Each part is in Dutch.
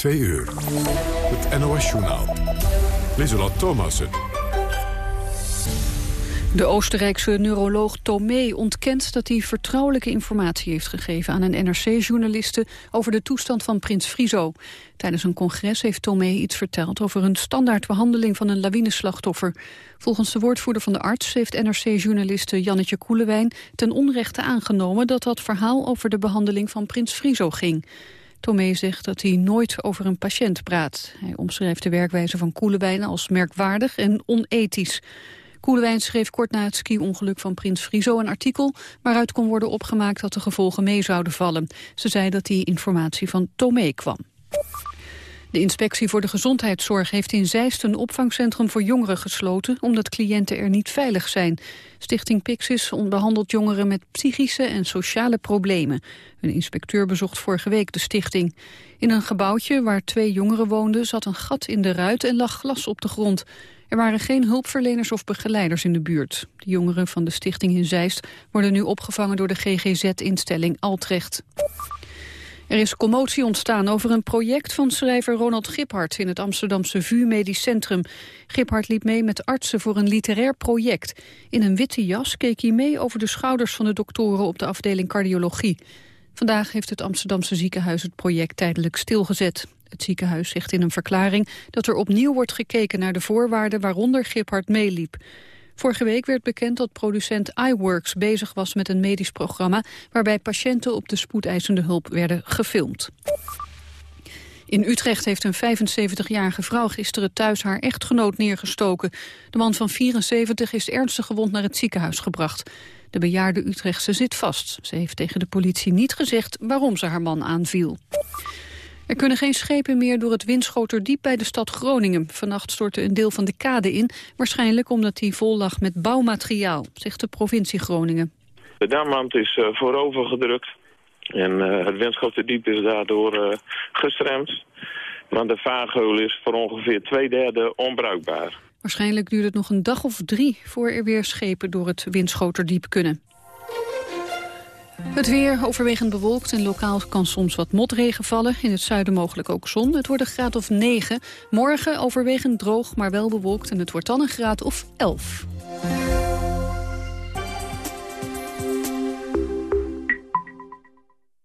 2 uur. Het NOS-journaal. Lieselot Thomassen. De Oostenrijkse neuroloog Tomé ontkent dat hij vertrouwelijke informatie heeft gegeven aan een NRC-journaliste over de toestand van prins Friso. Tijdens een congres heeft Tomé iets verteld over een standaardbehandeling van een lawineslachtoffer. Volgens de woordvoerder van de arts heeft NRC-journaliste Jannetje Koelewijn ten onrechte aangenomen dat dat verhaal over de behandeling van prins Friso ging. Tomé zegt dat hij nooit over een patiënt praat. Hij omschrijft de werkwijze van Koelewijn als merkwaardig en onethisch. Koelewijn schreef kort na het ski-ongeluk van Prins Friso een artikel... waaruit kon worden opgemaakt dat de gevolgen mee zouden vallen. Ze zei dat die informatie van Tomé kwam. De inspectie voor de gezondheidszorg heeft in Zeist een opvangcentrum voor jongeren gesloten omdat cliënten er niet veilig zijn. Stichting Pixis behandelt jongeren met psychische en sociale problemen. Een inspecteur bezocht vorige week de stichting. In een gebouwtje waar twee jongeren woonden zat een gat in de ruit en lag glas op de grond. Er waren geen hulpverleners of begeleiders in de buurt. De jongeren van de stichting in Zeist worden nu opgevangen door de GGZ-instelling Altrecht. Er is commotie ontstaan over een project van schrijver Ronald Giphart in het Amsterdamse VU Medisch Centrum. Giphart liep mee met artsen voor een literair project. In een witte jas keek hij mee over de schouders van de doktoren op de afdeling cardiologie. Vandaag heeft het Amsterdamse ziekenhuis het project tijdelijk stilgezet. Het ziekenhuis zegt in een verklaring dat er opnieuw wordt gekeken naar de voorwaarden waaronder Giphart meeliep. Vorige week werd bekend dat producent iWorks bezig was met een medisch programma... waarbij patiënten op de spoedeisende hulp werden gefilmd. In Utrecht heeft een 75-jarige vrouw gisteren thuis haar echtgenoot neergestoken. De man van 74 is ernstig gewond naar het ziekenhuis gebracht. De bejaarde Utrechtse zit vast. Ze heeft tegen de politie niet gezegd waarom ze haar man aanviel. Er kunnen geen schepen meer door het Winschoterdiep bij de stad Groningen. Vannacht stortte een deel van de kade in, waarschijnlijk omdat die vol lag met bouwmateriaal, zegt de provincie Groningen. De damwand is uh, voorover gedrukt en uh, het Winschoterdiep is daardoor uh, gestremd. Maar de vaargeul is voor ongeveer twee derde onbruikbaar. Waarschijnlijk duurt het nog een dag of drie voor er weer schepen door het Winschoterdiep kunnen. Het weer overwegend bewolkt en lokaal kan soms wat motregen vallen. In het zuiden mogelijk ook zon. Het wordt een graad of 9. Morgen overwegend droog, maar wel bewolkt. En het wordt dan een graad of 11.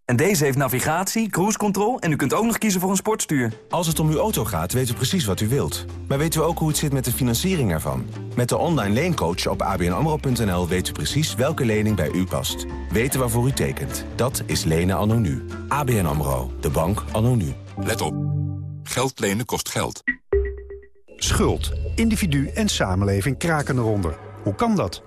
En deze heeft navigatie, cruise control en u kunt ook nog kiezen voor een sportstuur. Als het om uw auto gaat, weten we precies wat u wilt. Maar weten we ook hoe het zit met de financiering ervan? Met de online leencoach op abnamro.nl weet u precies welke lening bij u past. Weten waarvoor u tekent. Dat is lenen anno nu. ABN AMRO. De bank anno nu. Let op. Geld lenen kost geld. Schuld, individu en samenleving kraken eronder. Hoe kan dat?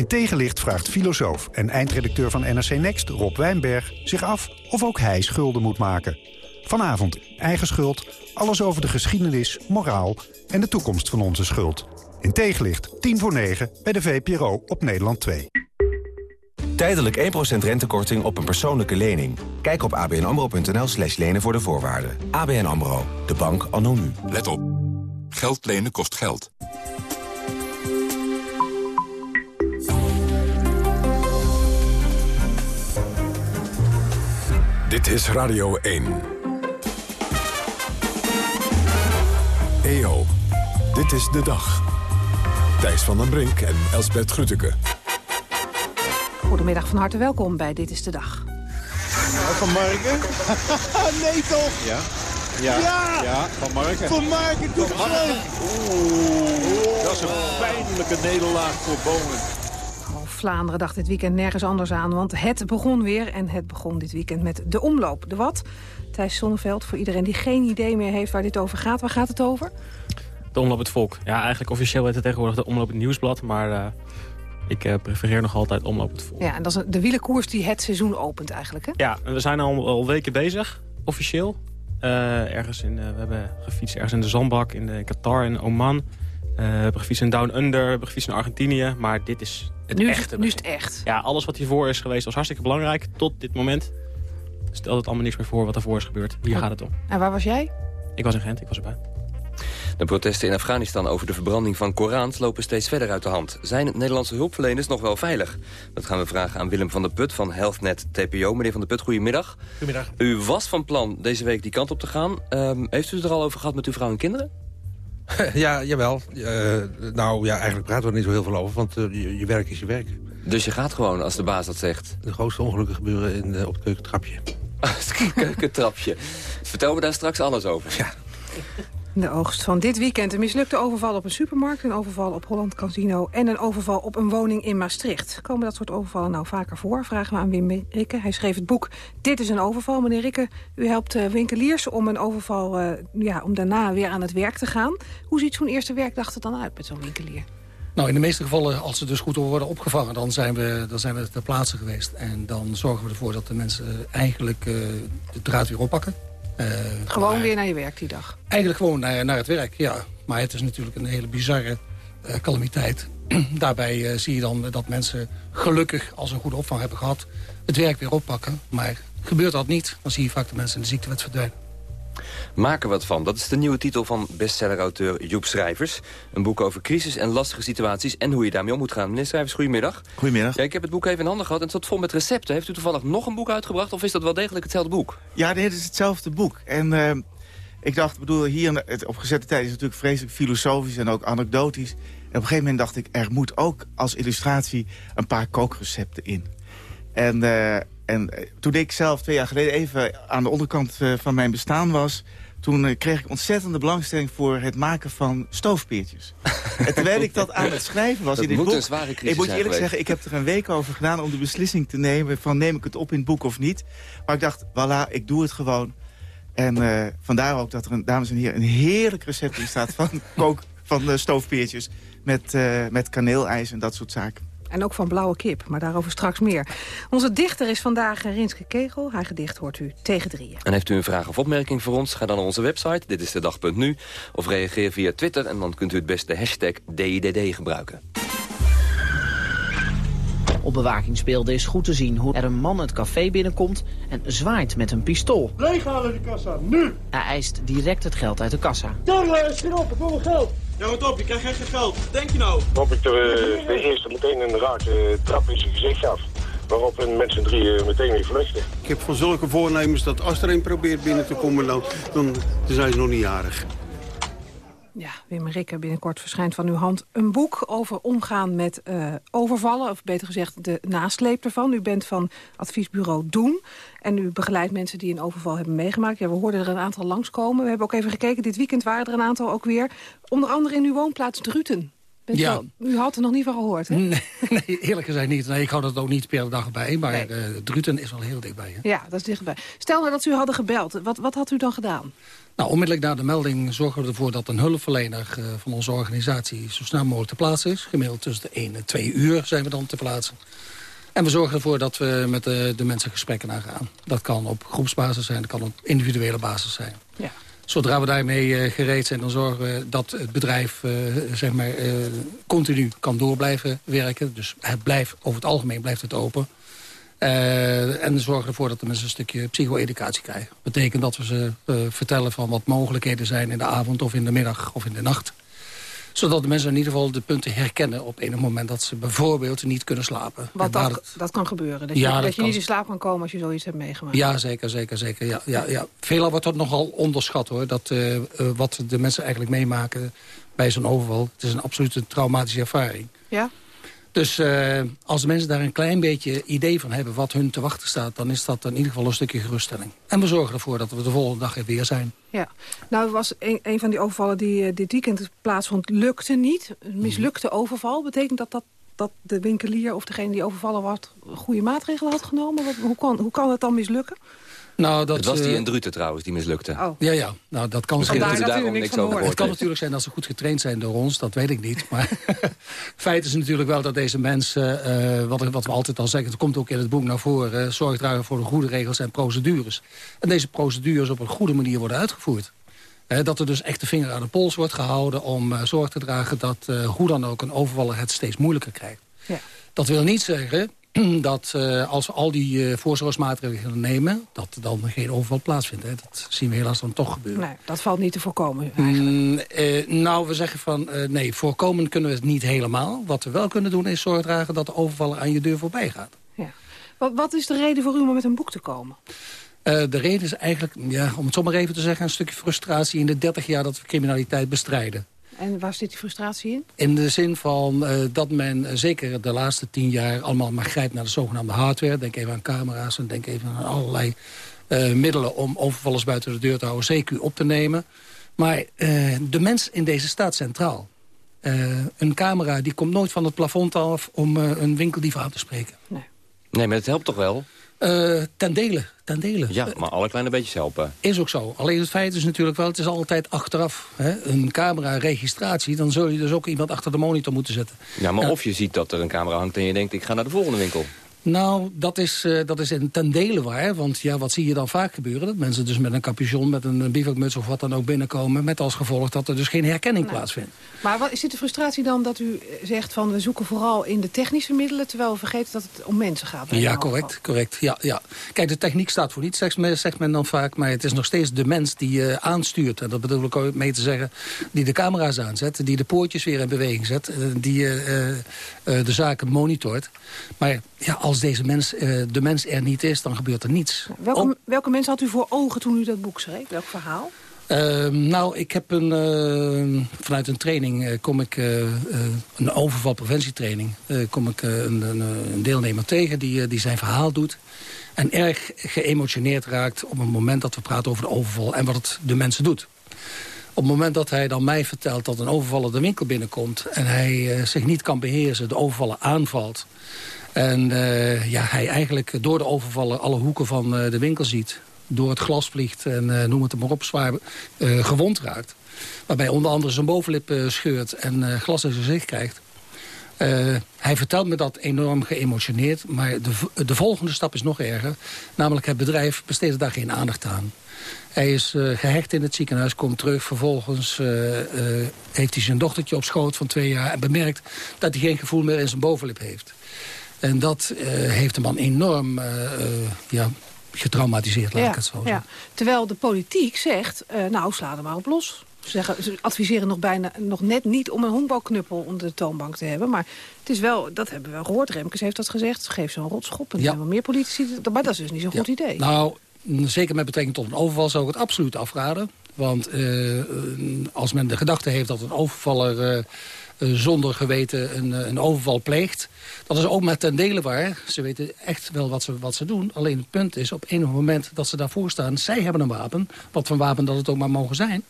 In tegenlicht vraagt filosoof en eindredacteur van NRC Next, Rob Wijnberg... zich af of ook hij schulden moet maken. Vanavond eigen schuld, alles over de geschiedenis, moraal... en de toekomst van onze schuld. In tegenlicht, 10 voor 9, bij de VPRO op Nederland 2. Tijdelijk 1% rentekorting op een persoonlijke lening. Kijk op abnamro.nl slash lenen voor de voorwaarden. ABN AMRO, de bank anno nu. Let op. Geld lenen kost geld. Dit is Radio 1. EO, dit is de dag. Thijs van den Brink en Elsbert Grütke. Goedemiddag, van harte welkom bij Dit is de Dag. Van Marken? nee toch? Ja. Ja, Ja! ja, van Marken. Van Marken, doe het Oeh, dat is een pijnlijke nederlaag voor Bomen. Vlaanderen dacht dit weekend nergens anders aan, want het begon weer. En het begon dit weekend met de omloop. De wat? Thijs Sonneveld, voor iedereen die geen idee meer heeft waar dit over gaat. Waar gaat het over? De Omloop het Volk. Ja, eigenlijk officieel heet het tegenwoordig de Omloop het Nieuwsblad. Maar uh, ik uh, prefereer nog altijd Omloop het Volk. Ja, en dat is de wielenkoers die het seizoen opent eigenlijk, hè? Ja, en we zijn al, al weken bezig, officieel. Uh, ergens in, we hebben gefietst ergens in de Zandbak, in, de, Qatar, in Oman. we hebben gefietst in Down Under, we hebben gefietst in Argentinië. Maar dit is het nu echte. Nu is het echt. Ja, alles wat hiervoor is geweest was hartstikke belangrijk. Tot dit moment stelt het allemaal niks meer voor wat ervoor is gebeurd. Hier en, gaat het om. En waar was jij? Ik was in Gent, ik was erbij. De protesten in Afghanistan over de verbranding van Korans lopen steeds verder uit de hand. Zijn Nederlandse hulpverleners nog wel veilig? Dat gaan we vragen aan Willem van der Put van HealthNet TPO. Meneer van der Put, goedemiddag. Goedemiddag. U was van plan deze week die kant op te gaan. Ehm, heeft u het er al over gehad met uw vrouw en kinderen? ja, jawel. Uh, nou ja, eigenlijk praten we er niet zo heel veel over, want uh, je, je, werk is je werk. Dus je gaat gewoon als de baas dat zegt? De grootste ongelukken gebeuren in, uh, op het keukentrapje. het keukentrapje. Vertel me daar straks alles over. Ja. De oogst van dit weekend. Een mislukte overval op een supermarkt, een overval op Holland Casino... en een overval op een woning in Maastricht. Komen dat soort overvallen nou vaker voor? Vragen we aan Wim Rikke. Hij schreef het boek Dit is een overval. Meneer Rikke, u helpt uh, winkeliers om een overval... Uh, ja, om daarna weer aan het werk te gaan. Hoe ziet zo'n eerste werkdag er dan uit met zo'n winkelier? Nou, in de meeste gevallen, als ze dus goed worden opgevangen... dan zijn we, dan zijn we ter plaatse geweest. En dan zorgen we ervoor dat de mensen eigenlijk uh, de draad weer oppakken. Uh, gewoon maar, weer naar je werk die dag? Eigenlijk gewoon naar, naar het werk, ja. Maar het is natuurlijk een hele bizarre uh, calamiteit. Daarbij uh, zie je dan dat mensen gelukkig, als ze een goede opvang hebben gehad... het werk weer oppakken. Maar gebeurt dat niet, dan zie je vaak de mensen in de ziektewet verdwijnen. Maak er wat van. Dat is de nieuwe titel van bestsellerauteur Joep Schrijvers. Een boek over crisis en lastige situaties en hoe je daarmee om moet gaan. Meneer Schrijvers, goedemiddag. Goedemiddag. Ja, ik heb het boek even in handen gehad en het zat vol met recepten. Heeft u toevallig nog een boek uitgebracht of is dat wel degelijk hetzelfde boek? Ja, het is hetzelfde boek. En uh, ik dacht, bedoel, hier op gezette tijd is het natuurlijk vreselijk filosofisch en ook anekdotisch. En op een gegeven moment dacht ik, er moet ook als illustratie een paar kookrecepten in. En... Uh, en toen ik zelf twee jaar geleden even aan de onderkant uh, van mijn bestaan was... toen uh, kreeg ik ontzettende belangstelling voor het maken van stoofpeertjes. en terwijl ik dat aan het schrijven was dat in dit boek... Ik moet je eerlijk zeggen, ik heb er een week over gedaan om de beslissing te nemen... van neem ik het op in het boek of niet. Maar ik dacht, voilà, ik doe het gewoon. En uh, vandaar ook dat er, een, dames en heren, een heerlijk recept in staat... van, kook, van stoofpeertjes met, met kaneelijs en dat soort zaken. En ook van blauwe kip, maar daarover straks meer. Onze dichter is vandaag Rinske Kegel. Haar gedicht hoort u tegen drieën. En heeft u een vraag of opmerking voor ons? Ga dan naar onze website, dit is de dag.nu. Of reageer via Twitter en dan kunt u het beste hashtag DIDD gebruiken. Op bewakingsbeelden is goed te zien hoe er een man het café binnenkomt en zwaait met een pistool. Leeghalen die kassa, nu! Hij eist direct het geld uit de kassa. Turlen, schiet op, ik wil mijn geld! Ja, wat op, je krijgt geen geld. Wat denk je nou? Waarop ik er uh, de eerste meteen een rake trap in zijn gezicht gaf. Waarop een met z'n drieën meteen weer vluchtten. Ik heb van zulke voornemens dat als er een probeert binnen te komen, dan, dan zijn ze nog niet jarig. Ja, Wim Rikke, binnenkort verschijnt van uw hand een boek over omgaan met uh, overvallen. Of beter gezegd, de nasleep ervan. U bent van adviesbureau Doen. En u begeleidt mensen die een overval hebben meegemaakt. Ja, we hoorden er een aantal langskomen. We hebben ook even gekeken. Dit weekend waren er een aantal ook weer. Onder andere in uw woonplaats Druten. Ja. Wel, u had er nog niet van gehoord, hè? Nee, nee eerlijk gezegd niet. Nee, ik hou dat ook niet per dag bij. Maar nee. uh, Druten is wel heel dichtbij. Hè? Ja, dat is dichtbij. Stel nou dat u hadden gebeld. Wat, wat had u dan gedaan? Nou, onmiddellijk na de melding zorgen we ervoor dat een hulpverlener uh, van onze organisatie zo snel mogelijk te plaatsen is. Gemiddeld tussen de 1 en 2 uur zijn we dan te plaatsen. En we zorgen ervoor dat we met de, de mensen gesprekken aangaan. Dat kan op groepsbasis zijn, dat kan op individuele basis zijn. Ja. Zodra we daarmee uh, gereed zijn, dan zorgen we dat het bedrijf uh, zeg maar, continu kan door blijven werken. Dus het blijft, over het algemeen blijft het open. Uh, en zorgen ervoor dat de mensen een stukje psycho-educatie krijgen. Dat betekent dat we ze uh, vertellen van wat mogelijkheden zijn in de avond of in de middag of in de nacht. Zodat de mensen in ieder geval de punten herkennen op enig moment dat ze bijvoorbeeld niet kunnen slapen. Want dat, dat, dat kan gebeuren, dat je, ja, dat dat je niet in slaap kan komen als je zoiets hebt meegemaakt. Ja, zeker, zeker, zeker. Ja, ja, ja. Veelal wordt dat nogal onderschat hoor, dat, uh, wat de mensen eigenlijk meemaken bij zo'n overval. Het is een absolute traumatische ervaring. Ja? Dus uh, als mensen daar een klein beetje idee van hebben wat hun te wachten staat... dan is dat in ieder geval een stukje geruststelling. En we zorgen ervoor dat we de volgende dag er weer zijn. Ja, nou was een, een van die overvallen die uh, dit weekend plaatsvond lukte niet. Een mislukte overval. Betekent dat dat, dat de winkelier of degene die overvallen wordt... goede maatregelen had genomen? Wat, hoe, kan, hoe kan het dan mislukken? Nou, dat, het was die uh, in Druten trouwens, die mislukte. Oh. Ja, ja. Nou, dat kan Misschien zijn. dat daarom niks over Het kan natuurlijk zijn dat ze goed getraind zijn door ons, dat weet ik niet. Maar feit is natuurlijk wel dat deze mensen, uh, wat, wat, we altijd al zeggen... het komt ook in het boek naar voren, uh, zorg dragen voor de goede regels en procedures. En deze procedures op een goede manier worden uitgevoerd. Uh, dat er dus echt de vinger aan de pols wordt gehouden om zorg te dragen... dat hoe dan ook een overvaller het steeds moeilijker krijgt. Ja. Dat wil niet zeggen dat uh, als we al die uh, voorzorgsmaatregelen nemen... dat er dan geen overval plaatsvindt. Hè. Dat zien we helaas dan toch gebeuren. Nee, dat valt niet te voorkomen mm, uh, nou, we zeggen van nee, voorkomen kunnen we het niet helemaal. Wat we wel kunnen doen is zorg dragen dat de overvallen aan je deur voorbij gaat. Ja. Wat, wat is de reden voor u om met een boek te komen? Uh, de reden is eigenlijk, ja, om het zo maar even te zeggen... een stukje frustratie in de 30 jaar dat we criminaliteit bestrijden. En waar zit die frustratie in? In de zin van uh, dat men uh, zeker de laatste tien jaar... allemaal maar grijpt naar de zogenaamde hardware. Denk even aan camera's en denk even aan allerlei middelen... om overvallers buiten de deur te houden, CQ op te nemen. Maar de mens in deze staat centraal. een camera die komt nooit van het plafond af... om een winkeldief aan te spreken. Nee. Nee, maar het helpt toch wel? Uh, ten dele, ten dele. Ja, maar alle kleine beetjes helpen. Is ook zo. Alleen het feit is natuurlijk wel, het is altijd achteraf. Hè? Een camera-registratie, dan zul je dus ook iemand achter de monitor moeten zetten. Ja, maar of je ziet dat er een camera hangt en je denkt, ik ga naar de volgende winkel. Nou, dat is, uh, dat is in ten dele waar. Want ja, wat zie je dan vaak gebeuren? Dat mensen dus met een capuchon, met een bivakmuts of wat dan ook binnenkomen... met als gevolg dat er dus geen herkenning plaatsvindt. Maar wat, is dit de frustratie dan dat u zegt van... we zoeken vooral in de technische middelen... terwijl we vergeten dat het om mensen gaat? Ja, correct. correct ja, ja. Kijk, de techniek staat voor niets, zegt men, zegt men dan vaak... maar het is nog steeds de mens die uh, aanstuurt. En dat bedoel ik ook mee te zeggen... die de camera's aanzet, die de poortjes weer in beweging zet... Uh, die de zaken monitort. Maar ja, als deze mens, uh, de mens er niet is, dan gebeurt er niets. Welke, welke mensen had u voor ogen toen u dat boek schreef? Welk verhaal? Uh, nou, ik heb een, uh, vanuit een training uh, kom ik een overvalpreventietraining. kom ik een, een, een, deelnemer tegen die, die zijn verhaal doet. En erg geëmotioneerd raakt op het moment dat we praten over de overval en wat het de mensen doet. Op het moment dat hij dan mij vertelt dat een overvaller de winkel binnenkomt... en hij zich niet kan beheersen, de overvaller aanvalt... En uh, ja, hij eigenlijk door de overvallen alle hoeken van uh, de winkel ziet. Door het glas vliegt en uh, noem het maar op, zwaar gewond raakt. Waarbij onder andere zijn bovenlip scheurt en glas in zijn gezicht krijgt. hij vertelt me dat enorm geëmotioneerd. Maar de, de volgende stap is nog erger. Namelijk het bedrijf besteedt daar geen aandacht aan. Hij is gehecht in het ziekenhuis, komt terug. Vervolgens heeft hij zijn dochtertje op schoot van twee jaar... en bemerkt dat hij geen gevoel meer in zijn bovenlip heeft. En dat uh, heeft de man enorm uh, uh, ja, getraumatiseerd, laat ja, ik het zo zeggen. Ja. Terwijl de politiek zegt, nou, sla er maar op los. Ze, zeggen, ze adviseren nog, bijna, nog net niet om een honkbalknuppel onder de toonbank te hebben. Maar het is wel, dat hebben we gehoord. Remkes heeft dat gezegd. Geef een rotschop. En er zijn wel meer politici. Maar dat is dus niet zo'n goed idee. Nou, zeker met betrekking tot een overval zou ik het absoluut afraden. Want als men de gedachte heeft dat een overvaller uh, zonder geweten een, een, overval pleegt. Dat is ook met ten dele waar. Ze weten echt wel wat ze, wat ze doen. Alleen het punt is, op enig moment dat ze daarvoor staan... zij hebben een wapen, wat voor wapen dat het ook maar mogen zijn.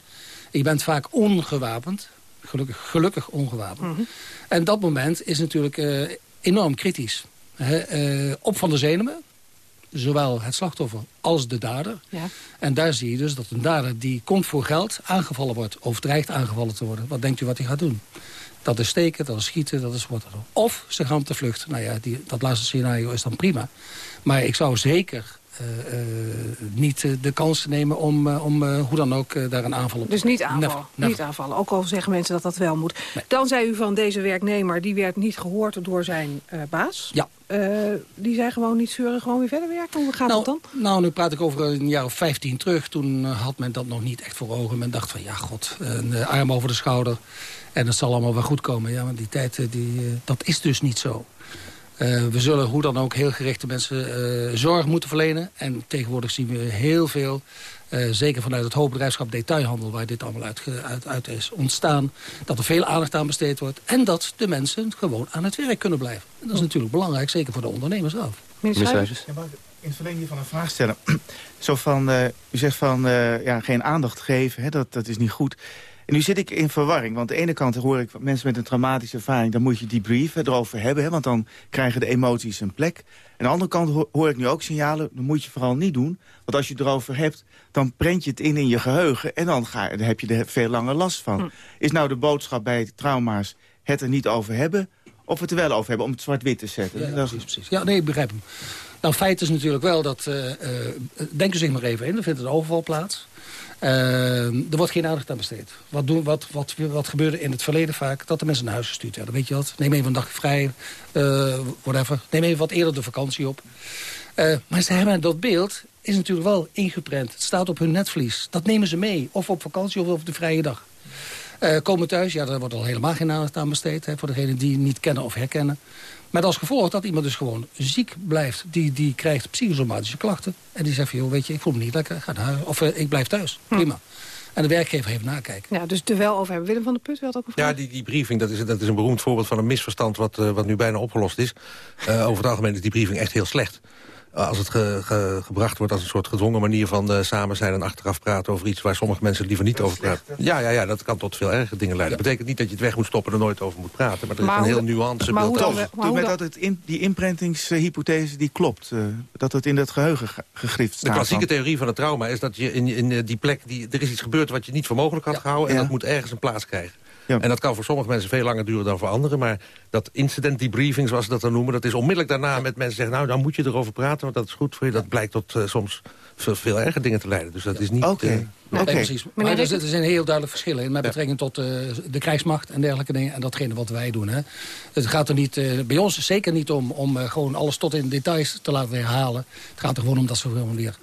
Je bent vaak ongewapend, gelukkig, gelukkig ongewapend. Mm -hmm. En dat moment is natuurlijk uh, enorm kritisch. He, uh, op van de zenuwen, zowel het slachtoffer als de dader. Ja. En daar zie je dus dat een dader die komt voor geld aangevallen wordt... of dreigt aangevallen te worden. Wat denkt u wat hij gaat doen? Dat is steken, dat is schieten, dat is wat dan ook. Of ze gaan op de vlucht. Nou ja, die, dat laatste scenario is dan prima. Maar ik zou zeker uh, uh, niet uh, de kans nemen om, om hoe dan ook daar een aanval op Dus niet aanvallen, never, never. niet aanvallen, ook al zeggen mensen dat dat wel moet. Nee. Dan zei u van deze werknemer, die werd niet gehoord door zijn baas. Ja. Die zei gewoon niet zeuren, gewoon weer verder werken? Hoe gaat nou, dat dan? Nou, nu praat ik over een jaar of 15 terug. Toen had men dat nog niet echt voor ogen. Men dacht van, ja god, een arm over de schouder. En het zal allemaal wel goed komen. Ja, want die tijd, die, dat is dus niet zo. Uh, we zullen hoe dan ook heel gerichte mensen uh, zorg moeten verlenen. En tegenwoordig zien we heel veel, zeker vanuit het hoofdbedrijfschap detailhandel... waar dit allemaal uit, uit, uit, is ontstaan, dat er veel aandacht aan besteed wordt... en dat de mensen gewoon aan het werk kunnen blijven. En dat is natuurlijk belangrijk, zeker voor de ondernemers zelf. Meneer in het verlenging van een vraag stellen. Zo van, u zegt van ja, geen aandacht geven, hè, dat, dat is niet goed... En nu zit ik in verwarring, want aan de ene kant hoor ik mensen met een traumatische ervaring... dan moet je die brief erover hebben, hè, want dan krijgen de emoties een plek. En aan de andere kant hoor ik nu ook signalen, dat moet je vooral niet doen. Want als je het erover hebt, dan prent je het in in je geheugen... en dan, ga, dan heb je er veel langer last van. Hm. Is nou de boodschap bij trauma's het er niet over hebben... of het er wel over hebben, om het zwart-wit te zetten? Ja, ja, precies, precies. Ja, nee, ik begrijp hem. Nou, feit is natuurlijk wel dat... Uh, uh, denk zich maar even in, er vindt een overval plaats. Uh, er wordt geen aandacht aan besteed. Wat, doen, wat, wat, wat gebeurde in het verleden vaak? Dat de mensen naar huis gestuurd werden. Weet je wat? Neem even een dag vrij, whatever. Neem even wat eerder de vakantie op. maar ze hebben dat beeld is natuurlijk wel ingeprent. Het staat op hun netvlies. Dat nemen ze mee. Of op vakantie of op de vrije dag. Uh, komen thuis, ja, daar wordt al helemaal geen aandacht aan besteed. Hè, voor degenen die niet kennen of herkennen. Met als gevolg dat iemand dus gewoon ziek blijft. Die, die krijgt psychosomatische klachten. En die zegt van, joh, weet je, ik voel me niet lekker. Ga naar huis. Of uh, ik blijf thuis. Hm. Prima. En de werkgever heeft nakijken. Ja, dus er wel over hebben. Willem van der Put had ook een vraag. Ja, die, die briefing, dat is, dat is een beroemd voorbeeld van een misverstand... wat, uh, wat nu bijna opgelost is. Uh, over het algemeen is die briefing echt heel slecht als het ge, ge, gebracht wordt als een soort gedwongen manier van uh, samen zijn... en achteraf praten over iets waar sommige mensen liever niet over praten. Ja, ja, ja, dat kan tot veel erger dingen leiden. Dat betekent niet dat je het weg moet stoppen en er nooit over moet praten. Maar er is een heel nuance maar beeld met dat het in, die imprintingshypothese die klopt. Uh, dat het in het geheugen gegrift staat. De klassieke theorie van het trauma is dat je in, in uh, die plek... Die, er is iets gebeurd wat je niet voor mogelijk had gehouden... en dat moet ergens een plaats krijgen. Ja. En dat kan voor sommige mensen veel langer duren dan voor anderen. Maar dat incident debriefing, zoals ze dat dan noemen... dat is onmiddellijk daarna met mensen zeggen... nou, dan moet je erover praten, want dat is goed voor je. Dat blijkt tot uh, soms veel, veel erger dingen te leiden. Dus dat is niet... Oké. Okay. Nee, okay. precies. Maar er, er zijn heel duidelijk verschillen in met betrekking tot uh, de krijgsmacht en dergelijke dingen. En datgene wat wij doen. Hè. Het gaat er niet, uh, bij ons zeker niet om, om uh, gewoon alles tot in details te laten herhalen. Het gaat er gewoon om dat ze gewoon weer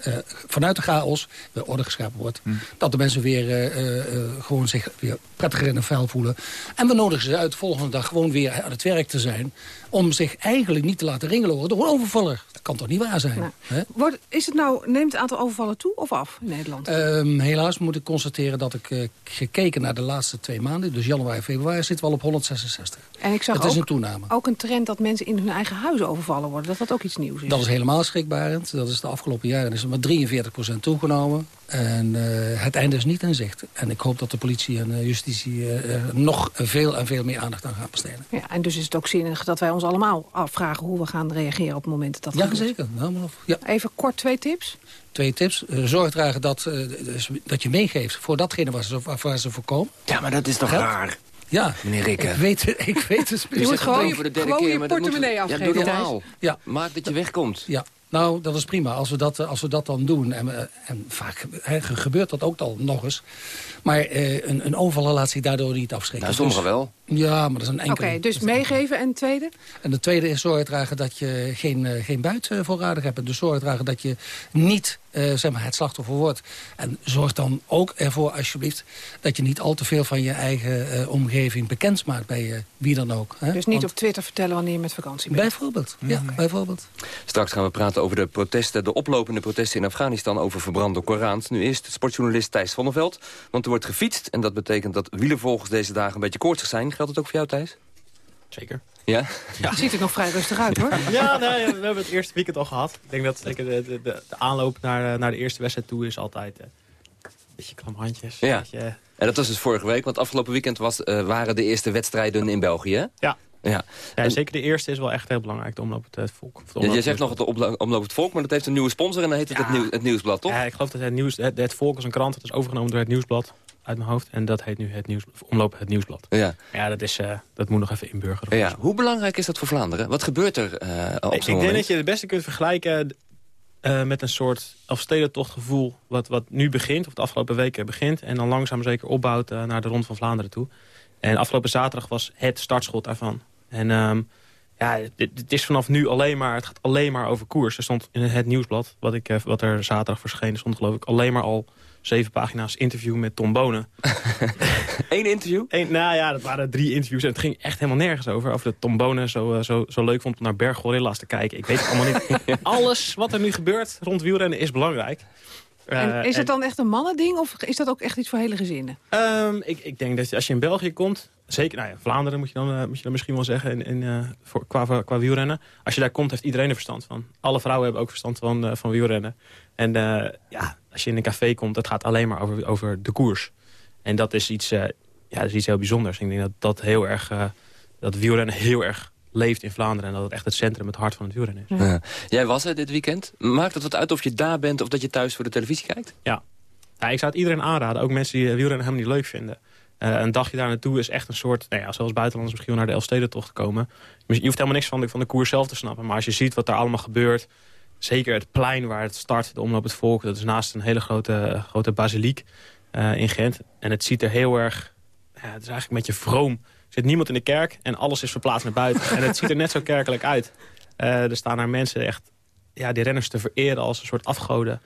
vanuit de chaos weer orde geschapen wordt. Hm. Dat de mensen weer gewoon zich weer prettiger in hun vel voelen. En we nodigen ze uit de volgende dag gewoon weer aan het werk te zijn. Om zich eigenlijk niet te laten ringelen door een overvaller. Dat kan toch niet waar zijn? Nou, hè? Wordt, is het nou, neemt het aantal overvallen toe of af in Nederland? Um, helaas moet ik constateren dat ik uh, gekeken naar de laatste twee maanden... dus januari en februari zitten we al op 166. En ik zag dat ook, is een toename. ook een trend dat mensen in hun eigen huis overvallen worden. Dat dat ook iets nieuws is. Dat is helemaal schrikbarend. Dat is de afgelopen jaren is er maar 43% toegenomen. En uh, het einde is niet in zicht. En ik hoop dat de politie en uh, justitie uh, nog veel en veel meer aandacht aan gaan besteden. Ja, en dus is het ook zinnig dat wij ons allemaal afvragen... hoe we gaan reageren op het moment dat dat ja, gebeurt. Zeker. Helemaal ja, Even kort twee tips. Twee tips. zorg dragen dat, dus, dat je meegeeft voor datgene waar ze, waar ze voorkomen. Ja, maar dat is toch raar? Ja, meneer Rikke. Ik weet, ik weet het. Je moet gewoon, voor de derde gewoon keer, je portemonnee afgeven. Ja, doe normaal. Ja. Maak dat je wegkomt. Ja. Nou, dat is prima. Als we dat, als we dat dan doen. En, en vaak he, gebeurt dat ook al nog eens. Maar eh, een, een overval laat zich daardoor niet afschrikken. Nou, sommigen wel. Ja, maar dat is een enkele. Oké, okay, dus meegeven en tweede? En de tweede is zorg dragen dat je geen, uh, geen buit uh, voorradig hebt. Dus zorg dragen dat je niet uh, zeg maar het slachtoffer wordt. En zorg dan ook ervoor alsjeblieft dat je niet al te veel van je eigen omgeving bekend maakt bij wie dan ook. Hè? Dus niet Want, op Twitter vertellen wanneer je met vakantie bent? Bijvoorbeeld, ja, bijvoorbeeld. Straks gaan we praten over de protesten, de oplopende protesten in Afghanistan over verbrande Korans. Nu eerst sportjournalist Thijs Vonneveld. Want er wordt gefietst en dat betekent dat wielervolgers deze dagen een beetje koortsig zijn. Geldt het ook voor jou, Thijs? Zeker. Ja? ja. Ziet er nog vrij rustig uit, hoor. Ja, nee, we hebben het eerste weekend al gehad. Ik denk dat zeker de, de, de, de aanloop naar, naar de eerste wedstrijd toe is altijd... Uh, een beetje klam handjes. Ja. Beetje, en dat was dus vorige week, want afgelopen weekend was, uh, waren de eerste wedstrijden in België, hè? Ja. Ja. Ja, zeker de eerste is wel echt heel belangrijk, de omloop het volk. De omloop je zegt nog het omloop het volk, maar dat heeft een nieuwe sponsor en dan heet het ja. het, nieuws, het Nieuwsblad, toch? Ja, ik geloof dat het, nieuws, het, het volk is een krant, dat is overgenomen door het Nieuwsblad uit mijn hoofd. En dat heet nu het nieuws, omloop het Nieuwsblad. Ja, ja dat, is, uh, dat moet nog even inburgeren. Ja. Hoe belangrijk is dat voor Vlaanderen? Wat gebeurt er uh, op Ik denk dat je het beste kunt vergelijken uh, met een soort afstedentochtgevoel... Wat, wat nu begint, of de afgelopen weken begint... en dan langzaam zeker opbouwt naar de Rond van Vlaanderen toe. En afgelopen zaterdag was het startschot daarvan. En um, ja, het, is vanaf nu alleen maar, het gaat alleen maar over koers. Er stond in het nieuwsblad, wat, ik, wat er zaterdag verscheen, stond geloof ik alleen maar al zeven pagina's interview met Tom Bonen. Eén interview? Eén, nou ja, dat waren drie interviews en het ging echt helemaal nergens over. Over dat Tom Bonen zo, zo, zo leuk vond om naar Berggorilla's te kijken. Ik weet het allemaal niet. Alles wat er nu gebeurt rond wielrennen is belangrijk. En is het dan echt een mannending of is dat ook echt iets voor hele gezinnen? Um, ik, ik denk dat als je in België komt, zeker nou ja, Vlaanderen moet je dan, uh, moet je dan misschien wel zeggen in, in, uh, voor, qua, qua wielrennen. Als je daar komt heeft iedereen er verstand van. Alle vrouwen hebben ook verstand van, uh, van wielrennen. En ja, als je in een café komt, het gaat alleen maar over, over de koers. En dat is iets, ja, dat is iets heel bijzonders. Ik denk dat dat heel erg, dat wielrennen heel erg leeft in Vlaanderen. En dat het echt het centrum, het hart van het wielrennen is. Ja. Jij was er dit weekend. Maakt het wat uit of je daar bent of dat je thuis voor de televisie kijkt? Ja. ja ik zou het iedereen aanraden. Ook mensen die wielrennen helemaal niet leuk vinden. Uh, een dagje daar naartoe is echt een soort... Nou ja, zoals buitenlanders misschien wel naar de Elfstedentocht te komen. Je hoeft helemaal niks van de, van de koers zelf te snappen. Maar als je ziet wat daar allemaal gebeurt... zeker het plein waar het start, de Omloop het Volk... dat is naast een hele grote, grote basiliek uh, in Gent. En het ziet er heel erg... Ja, het is eigenlijk een beetje vroom. Er zit niemand in de kerk en alles is verplaatst naar buiten. en het ziet er net zo kerkelijk uit. Uh, er staan daar mensen echt ja, die renners te vereren als een soort afgoden.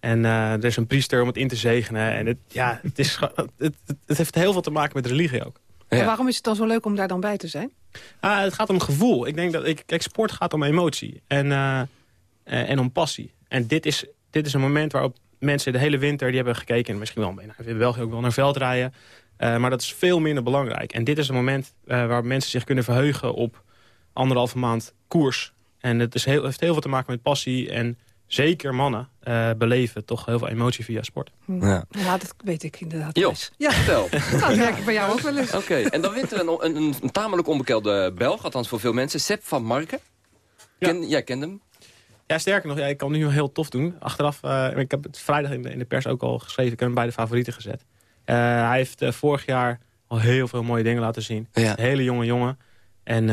En uh, er is een priester om het in te zegenen. En het, ja, het, is, het, het heeft heel veel te maken met religie ook. Ja. En waarom is het dan zo leuk om daar dan bij te zijn? Ah, het gaat om gevoel. Ik denk dat ik, kijk, sport gaat om emotie en, uh, en om passie. En dit is, dit is een moment waarop mensen de hele winter die hebben gekeken... misschien wel in België ook wel naar veldrijden. Uh, maar dat is veel minder belangrijk. En dit is een moment uh, waar mensen zich kunnen verheugen op anderhalve maand koers. En het is heel, heeft heel veel te maken met passie en zeker mannen uh, beleven toch heel veel emotie via sport. Ja, ja dat weet ik inderdaad. Jo, ja. vertel. dat merk ik bij jou ook wel eens. Oké, okay. en dan wint er een, een, een, een, tamelijk onbekende Belg, althans voor veel mensen, Sepp van Marken. Ken, ja. Jij kent hem? Ja, sterker nog, ja, ik kan nu heel tof doen. Achteraf, uh, ik heb het vrijdag in de, in de, pers ook al geschreven. Ik heb hem bij de favorieten gezet. Uh, hij heeft uh, vorig jaar al heel veel mooie dingen laten zien. Ja. Een hele jonge jongen. En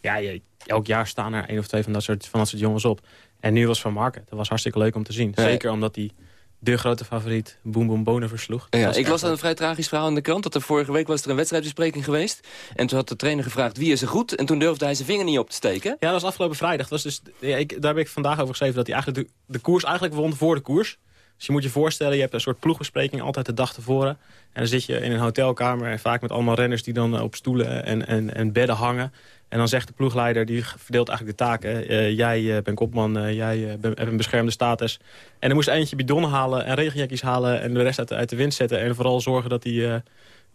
ja, je, elk jaar staan er één of twee van dat soort, van dat soort jongens op. En nu was Van Marken. Dat was hartstikke leuk om te zien. Ja. Zeker omdat hij de grote favoriet Boom Boom Bonen versloeg. Ja, ik las dan een vrij tragisch verhaal in de krant. Dat er vorige week was er een wedstrijdbespreking geweest. En toen had de trainer gevraagd wie is er goed. En toen durfde hij zijn vinger niet op te steken. Ja, dat was afgelopen vrijdag. Dat was dus, ja, ik, daar heb ik vandaag over geschreven dat hij eigenlijk de, de koers eigenlijk won voor de koers. Dus je moet je voorstellen, je hebt een soort ploegbespreking altijd de dag tevoren. En dan zit je in een hotelkamer en vaak met allemaal renners die dan op stoelen en, en, en bedden hangen. En dan zegt de ploegleider, die verdeelt eigenlijk de taken. Uh, jij uh, bent kopman, jij hebt een beschermde status. En er moest eentje bidon halen en regenjekjes halen... en de rest uit, uit de wind zetten. En vooral zorgen dat hij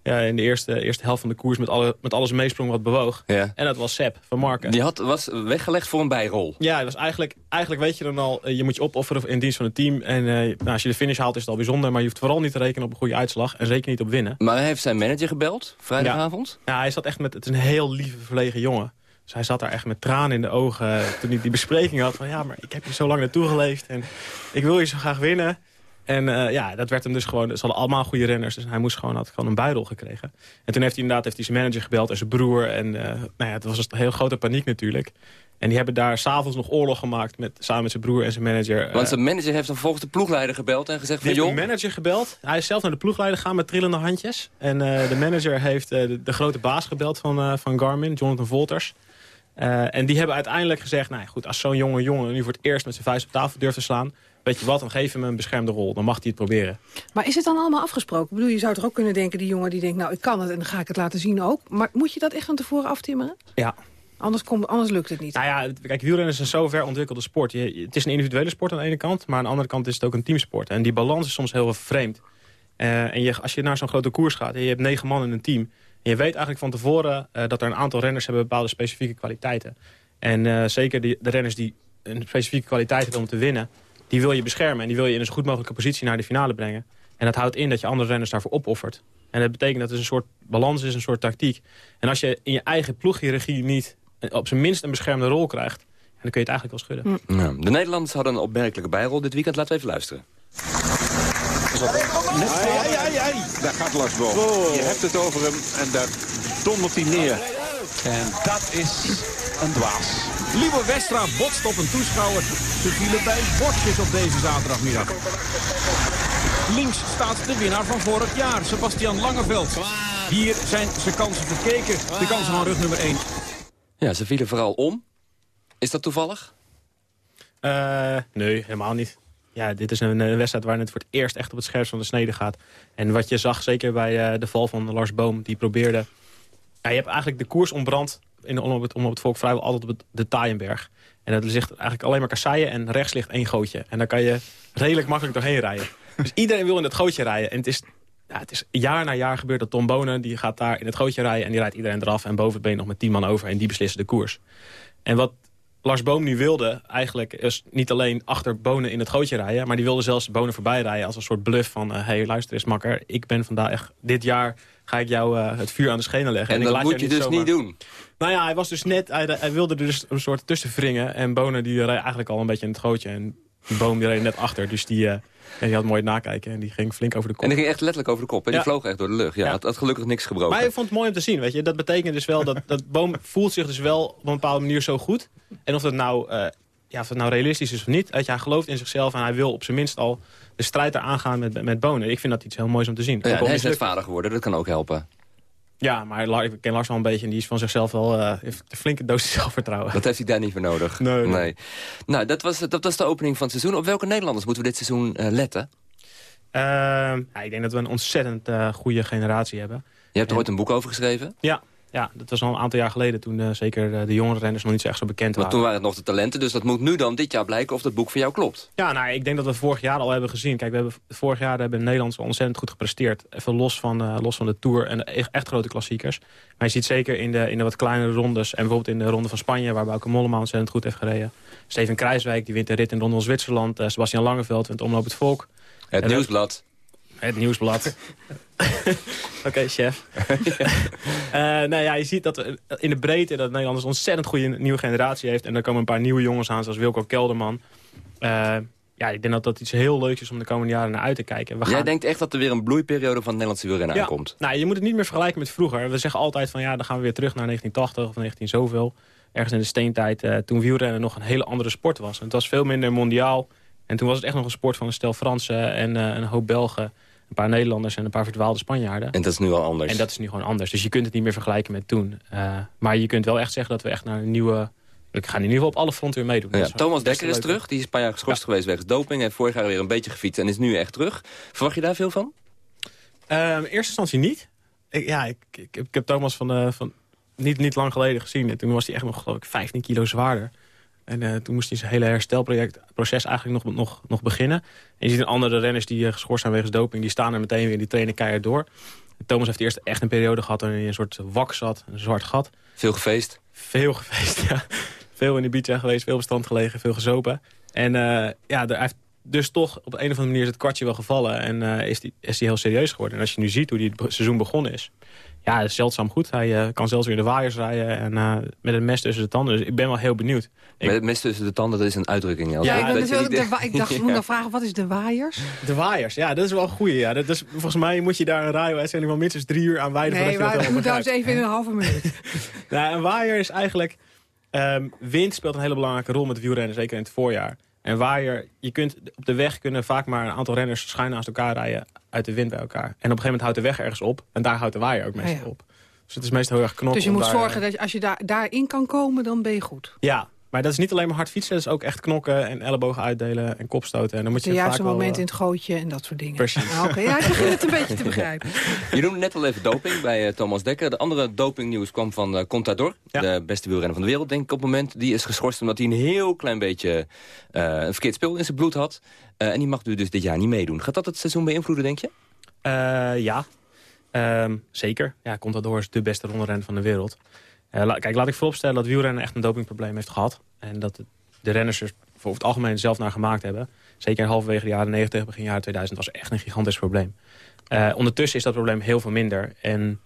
ja, in de eerste, eerste helft van de koers... met, alle, met alles meesprong wat bewoog. Ja. En dat was Sepp van Marken. Die had, was weggelegd voor een bijrol. Ja, was eigenlijk, eigenlijk weet je dan al... je moet je opofferen in dienst van het team. En nou, als je de finish haalt is het al bijzonder... maar je hoeft vooral niet te rekenen op een goede uitslag... en zeker niet op winnen. Maar hij heeft zijn manager gebeld, vrijdagavond? Ja, ja hij zat echt met... Het is een heel lieve, verlegen jongen. Dus hij zat daar echt met tranen in de ogen toen hij die bespreking had. Van ja, maar ik heb hier zo lang naartoe geleefd en ik wil je zo graag winnen. En uh, ja, dat werd hem dus gewoon... Ze hadden allemaal goede renners, dus hij moest gewoon, had gewoon een buidel gekregen. En toen heeft hij inderdaad heeft hij zijn manager gebeld en zijn broer. En uh, nou ja, het was een heel grote paniek natuurlijk. En die hebben daar s'avonds nog oorlog gemaakt met, samen met zijn broer en zijn manager. Want zijn manager heeft dan vervolgens de ploegleider gebeld en gezegd van joh... de manager gebeld. Hij is zelf naar de ploegleider gegaan met trillende handjes. En uh, de manager heeft de, de, grote baas gebeld van, van Garmin, Jonathan Volters. Uh, en die hebben uiteindelijk gezegd... nou ja, goed, als zo'n jonge jongen nu voor het eerst met zijn vuist op tafel durft te slaan... weet je wat, dan geef hem een beschermde rol. Dan mag hij het proberen. Maar is het dan allemaal afgesproken? Ik bedoel, je zou toch ook kunnen denken... die jongen die denkt, nou, ik kan het en dan ga ik het laten zien ook. Maar moet je dat echt van tevoren aftimmeren? Ja. Anders, komt, anders lukt het niet. Nou ja, kijk, wielrennen is een zo ver ontwikkelde sport. Je, het is een individuele sport aan de ene kant... maar aan de andere kant is het ook een teamsport. En die balans is soms heel vreemd. Uh, en je, als je naar zo'n grote koers gaat... en je hebt negen man in een team... En je weet eigenlijk van tevoren uh, dat er een aantal renners hebben bepaalde specifieke kwaliteiten. En uh, zeker die, de renners die een specifieke kwaliteit hebben om te winnen... die wil je beschermen en die wil je in een zo goed mogelijke positie naar de finale brengen. En dat houdt in dat je andere renners daarvoor opoffert. En dat betekent dat het een soort balans is, een soort tactiek. En als je in je eigen ploeghierarchie niet op zijn minst een beschermde rol krijgt... dan kun je het eigenlijk wel schudden. Mm. Ja, de Nederlanders hadden een opmerkelijke bijrol dit weekend. Laten we even luisteren. Ai, ai, ai. Daar gaat Lars Boom. Oh. Je hebt het over hem en daar dondert hij neer. En dat is een dwaas. Lieve Westra botst op een toeschouwer. Ze vielen bij bordjes op deze zaterdagmiddag. Links staat de winnaar van vorig jaar, Sebastian Langeveld. Hier zijn zijn kansen verkeken. De kansen van rug nummer 1. Ja, ze vielen vooral om. Is dat toevallig? Uh, nee, helemaal niet ja, dit is een, een, wedstrijd waar het voor het eerst echt op het scherpst van de snede gaat. En wat je zag, zeker bij uh, de val van Lars Boom, die probeerde... Ja, je hebt eigenlijk de koers ontbrand in, om, op het, volk vrijwel altijd op de Taaienberg. En dat ligt eigenlijk alleen maar kasseien en rechts ligt één gootje. En daar kan je redelijk makkelijk doorheen rijden. Dus iedereen wil in het gootje rijden. En het is, ja, het is jaar na jaar gebeurd dat Tom Bonen, die gaat daar in het gootje rijden... en die rijdt iedereen eraf en boven het been nog met tien man over... en die beslissen de koers. En wat Lars Boom nu wilde eigenlijk is niet alleen achter Bonen in het gootje rijden... maar die wilde zelfs Bonen voorbij rijden als een soort bluff van... hé, uh, hey, luister eens makker, ik ben vandaag dit jaar ga ik jou uh, het vuur aan de schenen leggen. En, en dat moet je dus zomaar... niet doen? Nou ja, hij was dus net, hij, hij, wilde er dus een soort tussen wringen... en Bonen die reed eigenlijk al een beetje in het gootje... en die Boom die reed net achter, dus die... Uh, en die had mooi nakijken en die ging flink over de kop. En die ging echt letterlijk over de kop. En ja. die vloog echt door de lucht. Ja, ja. Had, had gelukkig niks gebroken. Maar ik vond het mooi om te zien. Weet je. Dat betekent dus wel dat, dat Boom voelt zich dus wel op een bepaalde manier zo goed. En of dat nou uh, ja, of het nou realistisch is of niet. Dat hij gelooft in zichzelf en hij wil op zijn minst al de strijd eraan gaan met, met Bonen. Ik vind dat iets heel moois om te zien. Ja, hij is net vader geworden, dat kan ook helpen. Ja, maar ik ken Lars wel een beetje en die is van zichzelf wel heeft een flinke dosis zelfvertrouwen. Dat heeft hij daar niet voor nodig. Nee, nee. Nou, dat was, dat was de opening van het seizoen. Op welke Nederlanders moeten we dit seizoen eh, letten? Ehm, ja, ik denk dat we een ontzettend eh, goede generatie hebben. Je hebt er ooit een boek over geschreven. Ja, ja, dat was al een aantal jaar geleden toen eh, zeker eh, de jongere renners nog niet zo echt zo bekend Maar waren. toen waren het nog de talenten, dus dat moet nu dan dit jaar blijken of dat boek van jou klopt. Ja, nou, ik denk dat we vorig jaar al hebben gezien. Kijk, we hebben, vorig jaar hebben de Nederlanders ontzettend goed gepresteerd. Even los van, eh, los van de Tour en de echt, echt grote klassiekers. Maar je ziet zeker in de, in de wat kleinere rondes... en bijvoorbeeld in de ronde van Spanje... waar Bauke Mollema ontzettend goed heeft gereden. Steven Kruiswijk, die wint de rit in de ronde van Zwitserland. Sebastian Langeveld wint Omloop het Volk. Het En Nieuwsblad. Het Nieuwsblad. Oké, chef. Eh, nou ja, je ziet dat we in de breedte dat Nederlanders een ontzettend goede nieuwe generatie heeft. En er komen een paar nieuwe jongens aan, zoals Wilco Kelderman. Eh, ja, ik denk dat dat iets heel leuks is om de komende jaren naar uit te kijken. We Jij gaan- denkt echt dat er weer een bloeiperiode van het Nederlandse wielrennen ja, aankomt. Nou, je moet het niet meer vergelijken met vroeger. We zeggen altijd van ja, dan gaan we weer terug naar 1980 of 19 zoveel. Ergens in de steentijd, eh, toen wielrennen nog een hele andere sport was. En het was veel minder mondiaal. En toen was het echt nog een sport van een stel Fransen en eh, een hoop Belgen. Een paar Nederlanders en een paar verdwaalde Spanjaarden. En dat is nu al anders. En dat is nu gewoon anders. Dus je kunt het niet meer vergelijken met toen. Eh, maar je kunt wel echt zeggen dat we echt naar een nieuwe... Ik ga in ieder geval op alle fronten weer meedoen. Ja, Thomas Dekker is terug. Die is een paar jaar geschorst geweest wegens doping. Heeft vorig jaar weer een beetje gefietst en is nu echt terug. Verwacht je daar veel van? In eerste instantie niet. Ik, ja, ik, ik, ik heb Thomas van, eh, van niet, niet lang geleden gezien. En toen was hij echt nog, geloof ik, 15 kilo zwaarder. En eh, toen moest hij zijn hele herstelproces eigenlijk nog, nog, nog beginnen. En je ziet een andere renners die eh, geschorst zijn wegens doping... die staan er meteen weer, die trainen keihard door. En Thomas heeft eerst echt een periode gehad... waarin hij een soort wak zat, een zwart gat. Veel gefeest? Veel gefeest, ja. Veel in de beach geweest, veel op stand gelegen, veel gezopen. En eh, ja, er, hij heeft dus toch op een of andere manier is het kwartje wel gevallen. En is hij is die heel serieus geworden. En als je nu ziet hoe die het seizoen begonnen is... Ja, dat is zeldzaam goed. Hij eh, kan zelfs weer de waaiers rijden en eh, met een mes tussen de tanden. Dus ik ben wel heel benieuwd. Ik- Met het mes tussen de tanden, dat is een uitdrukking. Ja, ik, ben Dat dus wel- de ik dacht, ik moet Ja. nog vragen, wat is de waaiers? De waaiers, ja, dat is wel een goeie. Ja. Dat is, volgens mij moet je daar een rijwedstrijd wel minstens drie uur aan wijden. Nee, voordat je dat moet eens begrijpt. even in een halve minuut. Nou, een waaier is eigenlijk... ehm, wind speelt een hele belangrijke rol met wielrennen, zeker in het voorjaar. En waaier, je kunt op de weg kunnen vaak maar een aantal renners schuin naast elkaar rijden uit de wind bij elkaar. En op een gegeven moment houdt de weg ergens op en daar houdt de waaier ook meestal Ja, ja. op. Dus het is meestal heel erg knokken. Dus je moet daar, zorgen dat je, als je daar, daarin kan komen, dan ben je goed. Ja, maar dat is niet alleen maar hard fietsen, dat is ook echt knokken en ellebogen uitdelen en kopstoten. En dan moet De je juiste vaak wel, moment eh, in het gootje en dat soort dingen. Precies. Ah, Oké, ja, ik begin het een beetje te begrijpen. Je noemde net al even doping bij eh, Thomas Dekker. De andere dopingnieuws kwam van eh, Contador. De beste wielrenner van de wereld, denk ik op het moment. Die is geschorst omdat hij een heel klein beetje eh, een verkeerd speel in zijn bloed had. Eh, en die mag nu dus dit jaar niet meedoen. Gaat dat het seizoen beïnvloeden, denk je? Eh, ja, Ehm, zeker. Ja, Contador is de beste rondrenner van de wereld. Eh, la- kijk, laat ik vooropstellen dat wielrennen echt een dopingprobleem heeft gehad. En dat de renners er voor het algemeen zelf naar gemaakt hebben. Zeker halverwege de jaren 90, begin jaren 2000 was echt een gigantisch probleem. Eh, ondertussen is dat probleem heel veel minder. En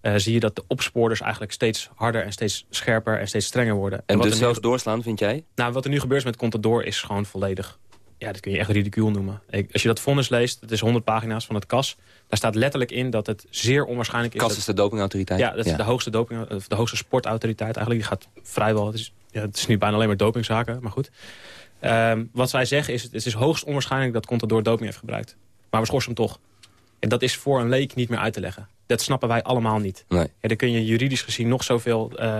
eh, zie je dat de opsporers eigenlijk steeds harder en steeds scherper en steeds strenger worden. En wat dus er zelfs doorslaan, vind jij? nou, wat er nu gebeurt met Contador is gewoon volledig... Ja, dat kun je echt ridicuul noemen. Ik- Als je dat vonnis leest, het is 100 pagina's van het KAS... daar staat letterlijk in dat het zeer onwaarschijnlijk is... Dat- is de dopingautoriteit? Ja, dat is de hoogste, doping, of de hoogste sportautoriteit eigenlijk. Die gaat vrijwel... Het is, ja, het is niet bijna alleen maar dopingzaken, maar goed. Ehm, wat zij zeggen is, het is hoogst onwaarschijnlijk dat Contador doping heeft gebruikt. Maar we schorsen hem toch. En dat is voor een leek niet meer uit te leggen. Dat snappen wij allemaal niet. Nee. Ja, daar kun je juridisch gezien nog zoveel eh,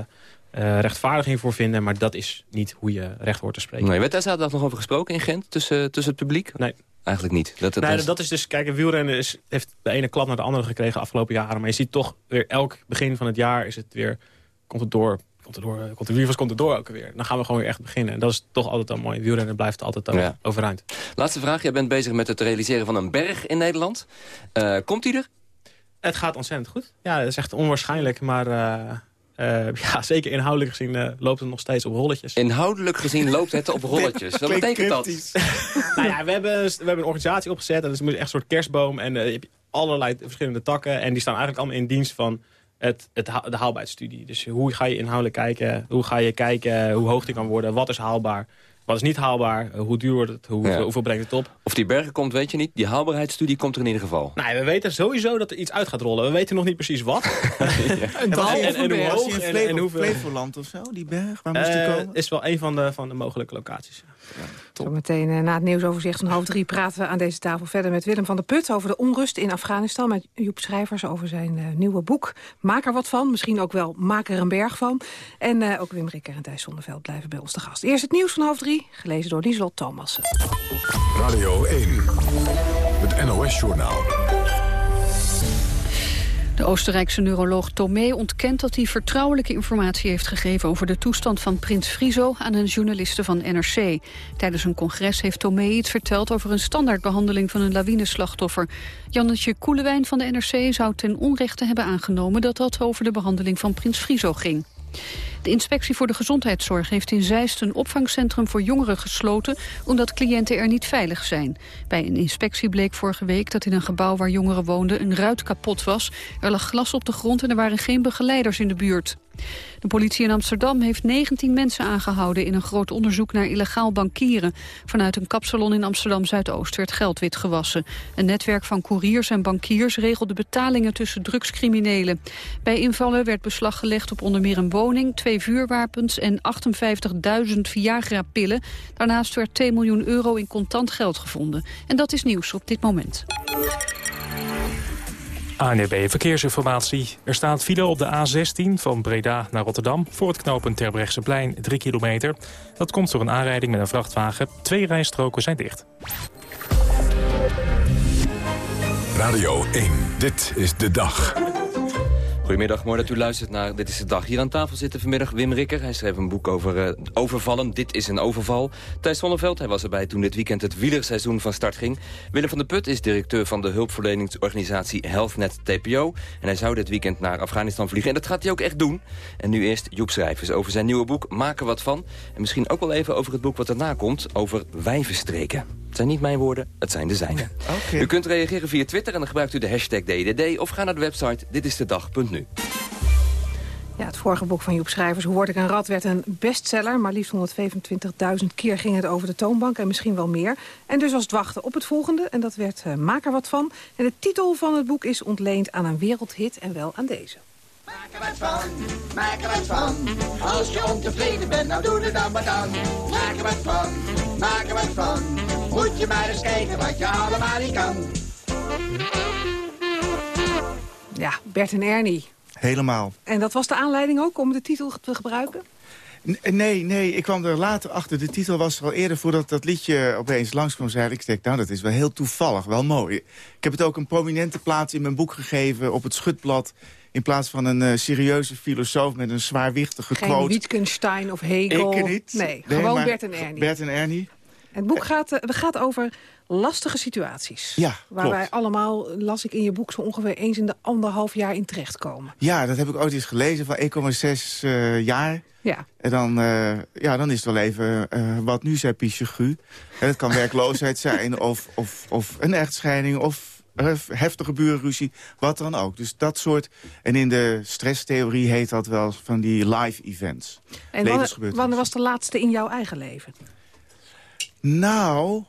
eh, rechtvaardiging voor vinden... maar dat is niet hoe je recht hoort te spreken. Nee, werd daar zaterdag nog over gesproken in Gent tussen, tussen het publiek? Nee. Eigenlijk niet. Dat, dat, Nee, is- dat is dus, kijk, wielrennen is, heeft de ene klap naar de andere gekregen afgelopen jaren. Maar je ziet toch weer elk begin van het jaar is het weer, komt het door, komt het door, komt het wie was komt het door ook weer. Dan gaan we gewoon weer echt beginnen. En dat is toch altijd al mooi. Wielrennen blijft altijd al Ja. overeind. Laatste vraag. Jij bent bezig met het realiseren van een berg in Nederland. Eh, komt die er? Het gaat ontzettend goed. Ja, dat is echt onwaarschijnlijk, maar eh, eh, ja, zeker inhoudelijk gezien eh, loopt het nog steeds op rolletjes. Inhoudelijk gezien loopt het op rolletjes. Wat betekent dat? nou ja, we hebben, we hebben een organisatie opgezet. En dat is echt een soort kerstboom. En eh, je hebt allerlei verschillende takken. En die staan eigenlijk allemaal in dienst van het, het, de haalbaarheidsstudie. Dus hoe ga je inhoudelijk kijken? Hoe ga je kijken hoe hoog die kan worden? Wat is haalbaar? Wat is niet haalbaar? Uh, hoe duur wordt het? Hoe, Ja. Hoeveel brengt het op? Of die bergen komt, weet je niet. Die haalbaarheidsstudie komt er in ieder geval. Nou, we weten sowieso dat er iets uit gaat rollen. We weten nog niet precies wat. En dal en- en hoe was hoog die in en- Flevo- en hoeveel- Flevoland of zo, die berg? Waar moest die Eh, komen? is wel een van de, van de mogelijke locaties. Zometeen eh, na het nieuwsoverzicht van half drie praten we aan deze tafel verder met Willem van der Put over de onrust in Afghanistan. Met Joep Schrijvers over zijn eh, nieuwe boek. Maak er wat van, misschien ook wel maak er een berg van. En eh, ook Wim Rikker en Thijs Zonneveld blijven bij ons te gast. Eerst het nieuws van half drie, gelezen door Lieslot Thomassen. Radio 1, het NOS-journaal. De Oostenrijkse neuroloog Tomé ontkent dat hij vertrouwelijke informatie heeft gegeven over de toestand van prins Friso aan een journaliste van NRC. Tijdens een congres heeft Tomé iets verteld over een standaardbehandeling van een lawineslachtoffer. Jannetje Koelewijn van de NRC zou ten onrechte hebben aangenomen dat dat over de behandeling van prins Friso ging. De inspectie voor de gezondheidszorg heeft in Zeist een opvangcentrum voor jongeren gesloten omdat cliënten er niet veilig zijn. Bij een inspectie bleek vorige week dat in een gebouw waar jongeren woonden een ruit kapot was. Er lag glas op de grond en er waren geen begeleiders in de buurt. De politie in Amsterdam heeft 19 mensen aangehouden in een groot onderzoek naar illegaal bankieren. Vanuit een kapsalon in Amsterdam-Zuidoost werd geld witgewassen. Een netwerk van couriers en bankiers regelde betalingen tussen drugscriminelen. Bij invallen werd beslag gelegd op onder meer een woning, twee vuurwapens en 58.000 Viagra-pillen. Daarnaast werd 2 miljoen euro in contant geld gevonden. En dat is nieuws op dit moment. ANRB E Verkeersinformatie. Er staat file op de A16 van Breda naar Rotterdam... voor het knooppunt Terbrechtseplein, 3 kilometer. Dat komt door een aanrijding met een vrachtwagen. Twee rijstroken zijn dicht. Radio 1, dit is de dag. Goedemiddag, mooi dat u luistert naar Dit is de Dag. Hier aan tafel zitten vanmiddag Wim Rikker. Hij schreef een boek over eh, overvallen. Dit is een overval. Thijs Zonneveld, hij was erbij toen dit weekend het wielerseizoen van start ging. Willem van der Put is directeur van de hulpverleningsorganisatie HealthNet TPO. En hij zou dit weekend naar Afghanistan vliegen. En dat gaat hij ook echt doen. En nu eerst Joep Schrijvers over zijn nieuwe boek Maak er wat van. En misschien ook wel even over het boek wat erna komt, over wijvenstreken. Het zijn niet mijn woorden, het zijn de zijne. U kunt reageren via Twitter en dan gebruikt u de hashtag DDD... of ga naar de website ditistedag.nu. Ja, het vorige boek van Joep Schrijvers, Hoe word ik een rat, werd een bestseller. Maar liefst 125.000 keer ging het over de toonbank en misschien wel meer. En dus was het wachten op het volgende en dat werd uh, Maak er wat van. En de titel van het boek is ontleend aan een wereldhit en wel aan deze. Maak er wat van, maak er wat van. Als je ontevreden bent, nou doe er dan maar dan. Maak er wat van, maak er wat van. Moet je maar eens kijken wat je allemaal niet kan. Ja, Bert en Ernie. Helemaal. En dat was de aanleiding ook om de titel te gebruiken? N- Nee, nee, ik kwam er later achter. De titel was er al eerder voordat dat liedje opeens langskwam. Zei ik, denk, nou, dat is wel heel toevallig, wel mooi. Ik heb het ook een prominente plaats in mijn boek gegeven op het schutblad. In plaats van een uh, serieuze filosoof met een zwaarwichtige Geen quote. Wittgenstein of Hegel. Ik niet. Nee, gewoon maar Bert en Ernie. Bert en Ernie. Het boek gaat, uh, gaat over lastige situaties. Ja, Waar klopt. wij allemaal, las ik in je boek, zo ongeveer eens in de anderhalf jaar in terechtkomen. Ja, dat heb ik ooit eens gelezen van 1,6 uh, jaar. Ja. En dan, uh, ja, dan is het wel even uh, wat nu zei Pichegu. En het kan werkloosheid zijn of, of, of een echtscheiding of heftige burenruzie, wat dan ook. Dus dat soort, en in de stresstheorie heet dat wel van die live events. En wanneer, wanneer was de laatste in jouw eigen leven? Nou,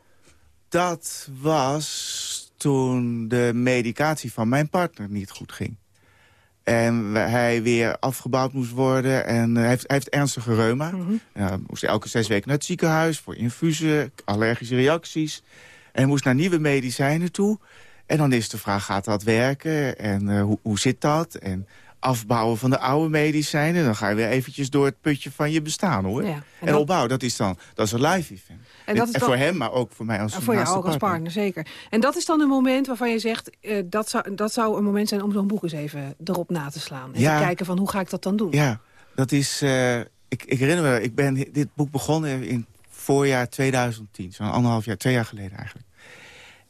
dat was toen de medicatie van mijn partner niet goed ging. En hij weer afgebouwd moest worden. En hij, heeft, hij heeft ernstige reuma. Mm -hmm. ja, moest elke zes weken naar het ziekenhuis voor infusen, allergische reacties. En moest naar nieuwe medicijnen toe. En dan is de vraag, gaat dat werken? En uh, hoe, hoe zit dat? En afbouwen van de oude medicijnen. Dan ga je weer eventjes door het putje van je bestaan, hoor. Ja, en, en dat... opbouwen, dat is dan dat is een live event. En, dat is en dan... voor hem, maar ook voor mij als en voor jou ook partner. als partner, zeker. En dat is dan een moment waarvan je zegt... Uh, dat, zou, dat zou een moment zijn om zo'n boek eens even erop na te slaan. En ja. te kijken van, hoe ga ik dat dan doen? Ja, dat is... Uh, ik, ik herinner me, ik ben dit boek begonnen in voorjaar 2010. Zo'n anderhalf jaar, twee jaar geleden eigenlijk.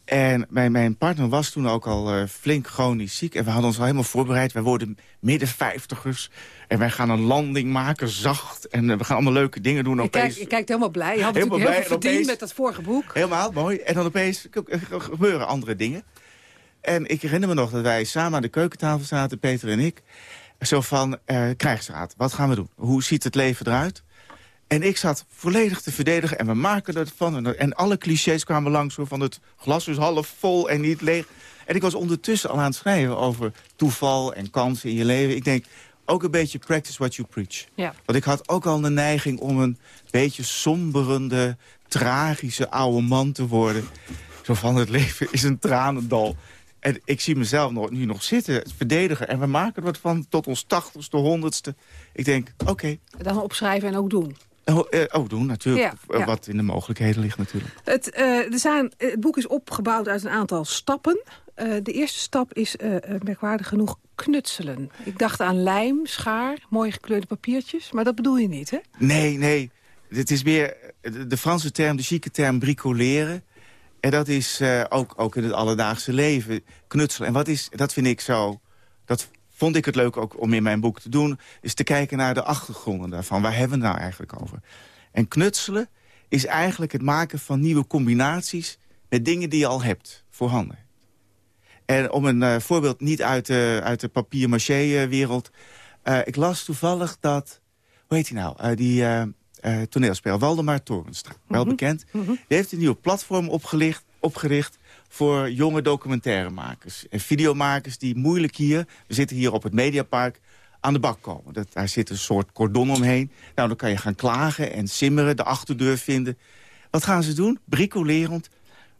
En mijn, mijn partner was toen ook al uh, flink chronisch ziek. En we hadden ons al helemaal voorbereid. Wij worden midden vijftigers. En wij gaan een landing maken, zacht. En uh, we gaan allemaal leuke dingen doen. Je, opeens... kijkt, je kijkt helemaal blij. Je had helemaal natuurlijk heel veel verdiend opeens... met dat vorige boek. Helemaal, mooi. En dan opeens gebeuren andere dingen. En ik herinner me nog dat wij samen aan de keukentafel zaten, Peter en ik. Zo van, uh, krijgsraad, wat gaan we doen? Hoe ziet het leven eruit? En ik zat volledig te verdedigen en we maken ervan. En, en alle clichés kwamen langs van het glas is half vol en niet leeg. En ik was ondertussen al aan het schrijven over toeval en kansen in je leven. Ik denk, ook een beetje practice what you preach. Ja. Want ik had ook al de neiging om een beetje somberende, tragische oude man te worden. Zo van, het leven is een tranendal. En ik zie mezelf nog, nu nog zitten, verdedigen. En we maken er wat van tot ons tachtigste, honderdste. Ik denk, oké. Dan opschrijven en ook doen. Oh, eh, oh, doen natuurlijk. Ja, ja. Wat in de mogelijkheden ligt natuurlijk. Het, eh, er zijn, het boek is opgebouwd uit een aantal stappen. Eh, de eerste stap is, eh, eh, merkwaardig genoeg, knutselen. Ik dacht aan lijm, schaar, mooi gekleurde papiertjes. Maar dat bedoel je niet, hè? Nee, nee. Het is meer de, Franse term, de chique term bricoleren. En dat is eh, ook, ook in het alledaagse leven knutselen. En wat is, dat vind ik zo... Dat vond ik het leuk ook om in mijn boek te doen... is te kijken naar de achtergronden daarvan. Waar hebben we het nou eigenlijk over? En knutselen is eigenlijk het maken van nieuwe combinaties... met dingen die je al hebt, voorhanden. En om een eh, voorbeeld niet uit de, uit de papier-maché-wereld... eh, ik las toevallig dat... Hoe heet hij nou? Eh, die toneelspeler, Waldemar Torenstra. Wel bekend. Die heeft een nieuwe platform opgelicht, opgericht voor jonge documentairemakers. En videomakers die moeilijk hier... We zitten hier op het Mediapark aan de bak komen. Dat, daar zit een soort cordon omheen. Nou, dan kan je gaan klagen en simmeren, de achterdeur vinden. Wat gaan ze doen? Bricolerend.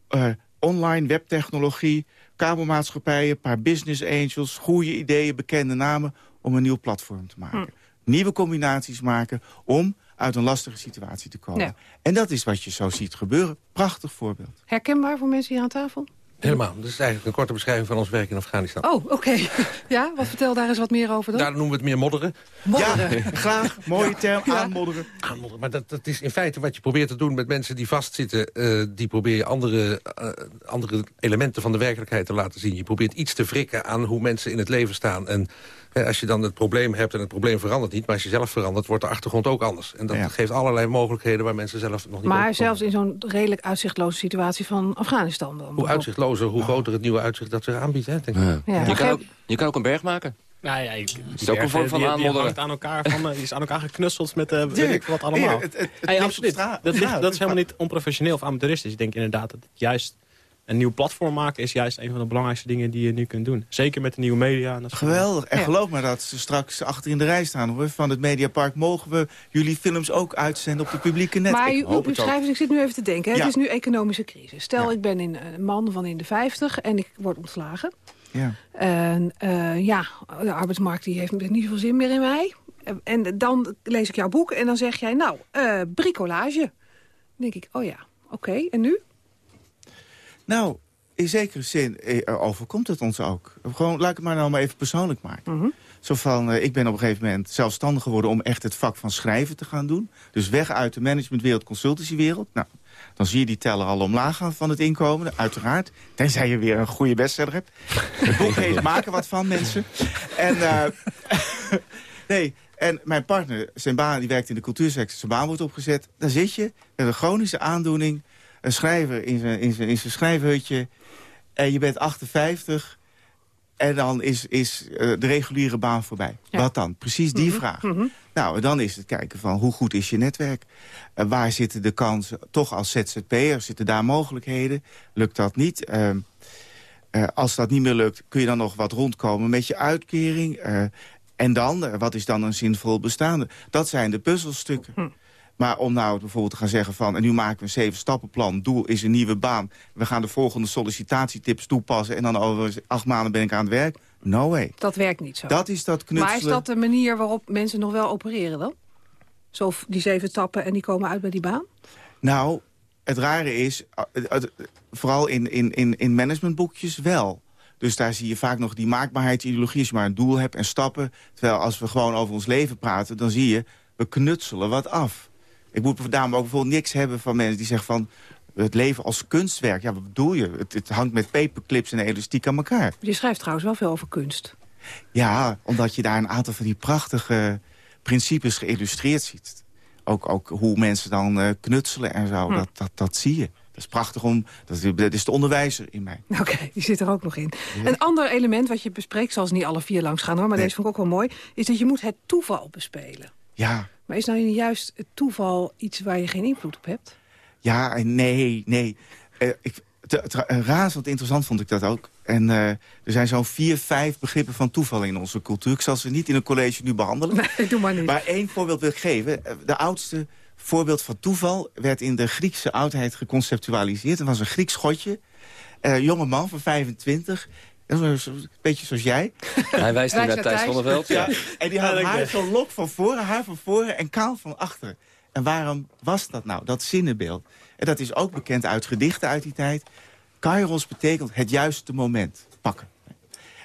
eh, online webtechnologie, kabelmaatschappijen, een paar business angels... goede ideeën, bekende namen om een nieuw platform te maken. Nieuwe combinaties maken om uit een lastige situatie te komen. Ja. En dat is wat je zo ziet gebeuren. Prachtig voorbeeld. Herkenbaar voor mensen hier aan tafel? Helemaal. Dat is eigenlijk een korte beschrijving van ons werk in Afghanistan. Oh, oké. Ja, wat vertel daar eens wat meer over dan? Daar noemen we het meer modderen. Modderen. Ja, graag. Mooie term, aanmodderen. Aanmodderen. Maar dat, dat is in feite wat je probeert te doen met mensen die vastzitten. eh, die probeer je andere, eh, andere elementen van de werkelijkheid te laten zien. Je probeert iets te wrikken aan hoe mensen in het leven staan. En eh, als je dan het probleem hebt en het probleem verandert niet... maar als je zelf verandert, wordt de achtergrond ook anders. En dat geeft allerlei mogelijkheden waar mensen zelf nog niet op Maar zelfs in zo'n redelijk uitzichtloze situatie van Afghanistan dan? Hoe uitzichtlozer, hoe groter het nieuwe uitzicht dat zich aanbiedt. Hè, denk ik. Ja. Je, kan ook, je kan ook een berg maken. Nou ja, ik, is ook een vorm van die, die aanmodderen. aan elkaar, van, eh, die is aan elkaar geknutseld met uh, weet ik wat allemaal. Ja, het- het- het Hey, ligt absoluut. Dat, ligt, dat is helemaal niet onprofessioneel of amateuristisch. Ik denk inderdaad dat het juist een nieuw platform maken... is juist een van de belangrijkste dingen die je nu kunt doen. Zeker met de nieuwe media. En dat Geweldig. En Ja. geloof me dat ze straks achter in de rij staan. Hoor. Van het Mediapark mogen we jullie films ook uitzenden op de publieke net. Maar Ik u, u schrijft, ik zit nu even te denken, hè, Ja. het is nu economische crisis. Stel, ik ben in, een man van in de 50 en ik word ontslagen. Ja. En eh, ja, de arbeidsmarkt die heeft niet zoveel zin meer in mij. En- En dan lees ik jouw boek en dan zeg jij, nou, eh, bricolage. Dan denk ik, oh ja, oké, en nu? Nou, in zekere zin eh, overkomt het ons ook. Gewoon, laat ik het maar nou maar even persoonlijk maken. Zo van, eh, ik ben op een gegeven moment zelfstandig geworden... om echt het vak van schrijven te gaan doen. Dus weg uit de managementwereld, consultancywereld. Nou, dan zie je die teller al omlaag gaan van het inkomen, uiteraard. Tenzij je weer een goede bestseller hebt. Het boek heet Maken wat van, mensen. En, eh, nee, en mijn partner, zijn baan, die werkt in de cultuursector. Zijn baan wordt opgezet. Daar zit je met een chronische aandoening. Een schrijver in zijn, in zijn, in zijn schrijfhutje. En je bent 58. En dan is, is eh, de reguliere baan voorbij. Wat dan? Precies die vraag. Nou, dan is het kijken van hoe goed is je netwerk? Eh, waar zitten de kansen? Toch als ZZP'er zitten daar mogelijkheden? Lukt dat niet? Ehm, eh, als dat niet meer lukt, kun je dan nog wat rondkomen met je uitkering? Eh, en dan, wat is dan een zinvol bestaande? Dat zijn de puzzelstukken. Maar om nou bijvoorbeeld te gaan zeggen van... en nu maken we een zeven-stappenplan, doel is een nieuwe baan... we gaan de volgende sollicitatietips toepassen... en dan over acht maanden ben ik aan het werk. No way. Dat werkt niet zo. Dat is dat knutselen. Maar is dat de manier waarop mensen nog wel opereren dan? Zo die zeven stappen en die komen uit bij die baan? Nou, het rare is, vooral in, in, in, in managementboekjes wel. Dus daar zie je vaak nog die maakbaarheidsideologie... als je maar een doel hebt en stappen. Terwijl als we gewoon over ons leven praten... dan zie je, we knutselen wat af. Ik moet daarom ook bijvoorbeeld niks hebben van mensen die zeggen van... het leven als kunstwerk, ja, wat bedoel je? Het, het hangt met paperclips en elastiek aan elkaar. Je schrijft trouwens wel veel over kunst. Ja, omdat je daar een aantal van die prachtige principes geïllustreerd ziet. Ook, ook hoe mensen dan eh, knutselen en zo, Hm. dat, dat, dat zie je. Dat is prachtig om, dat is, de onderwijzer in mij. Oké, die zit er ook nog in. Een ander element wat je bespreekt, zal ze niet alle vier langs gaan hoor... maar Nee. deze vond ik ook wel mooi... is dat je moet het toeval bespelen. Ja, Maar is nou juist het toeval iets waar je geen invloed op hebt? Ja, nee, nee. Ik, eh, razend interessant vond ik dat ook. En eh, er zijn zo'n vier, vijf begrippen van toeval in onze cultuur. Ik zal ze niet in een college nu behandelen. Nee, doe maar niet. Maar één voorbeeld wil ik geven. De oudste voorbeeld van toeval werd in de Griekse oudheid geconceptualiseerd. Er was een Grieks godje, een jonge man van 25... Een beetje zoals jij. Hij wijst nu naar Thijs Zonneveld. Ja. En die had haar van lok van voren, haar van voren en kaal van achteren. En waarom was dat nou, dat zinnenbeeld? En dat is ook bekend uit gedichten uit die tijd. Kairos betekent het juiste moment pakken.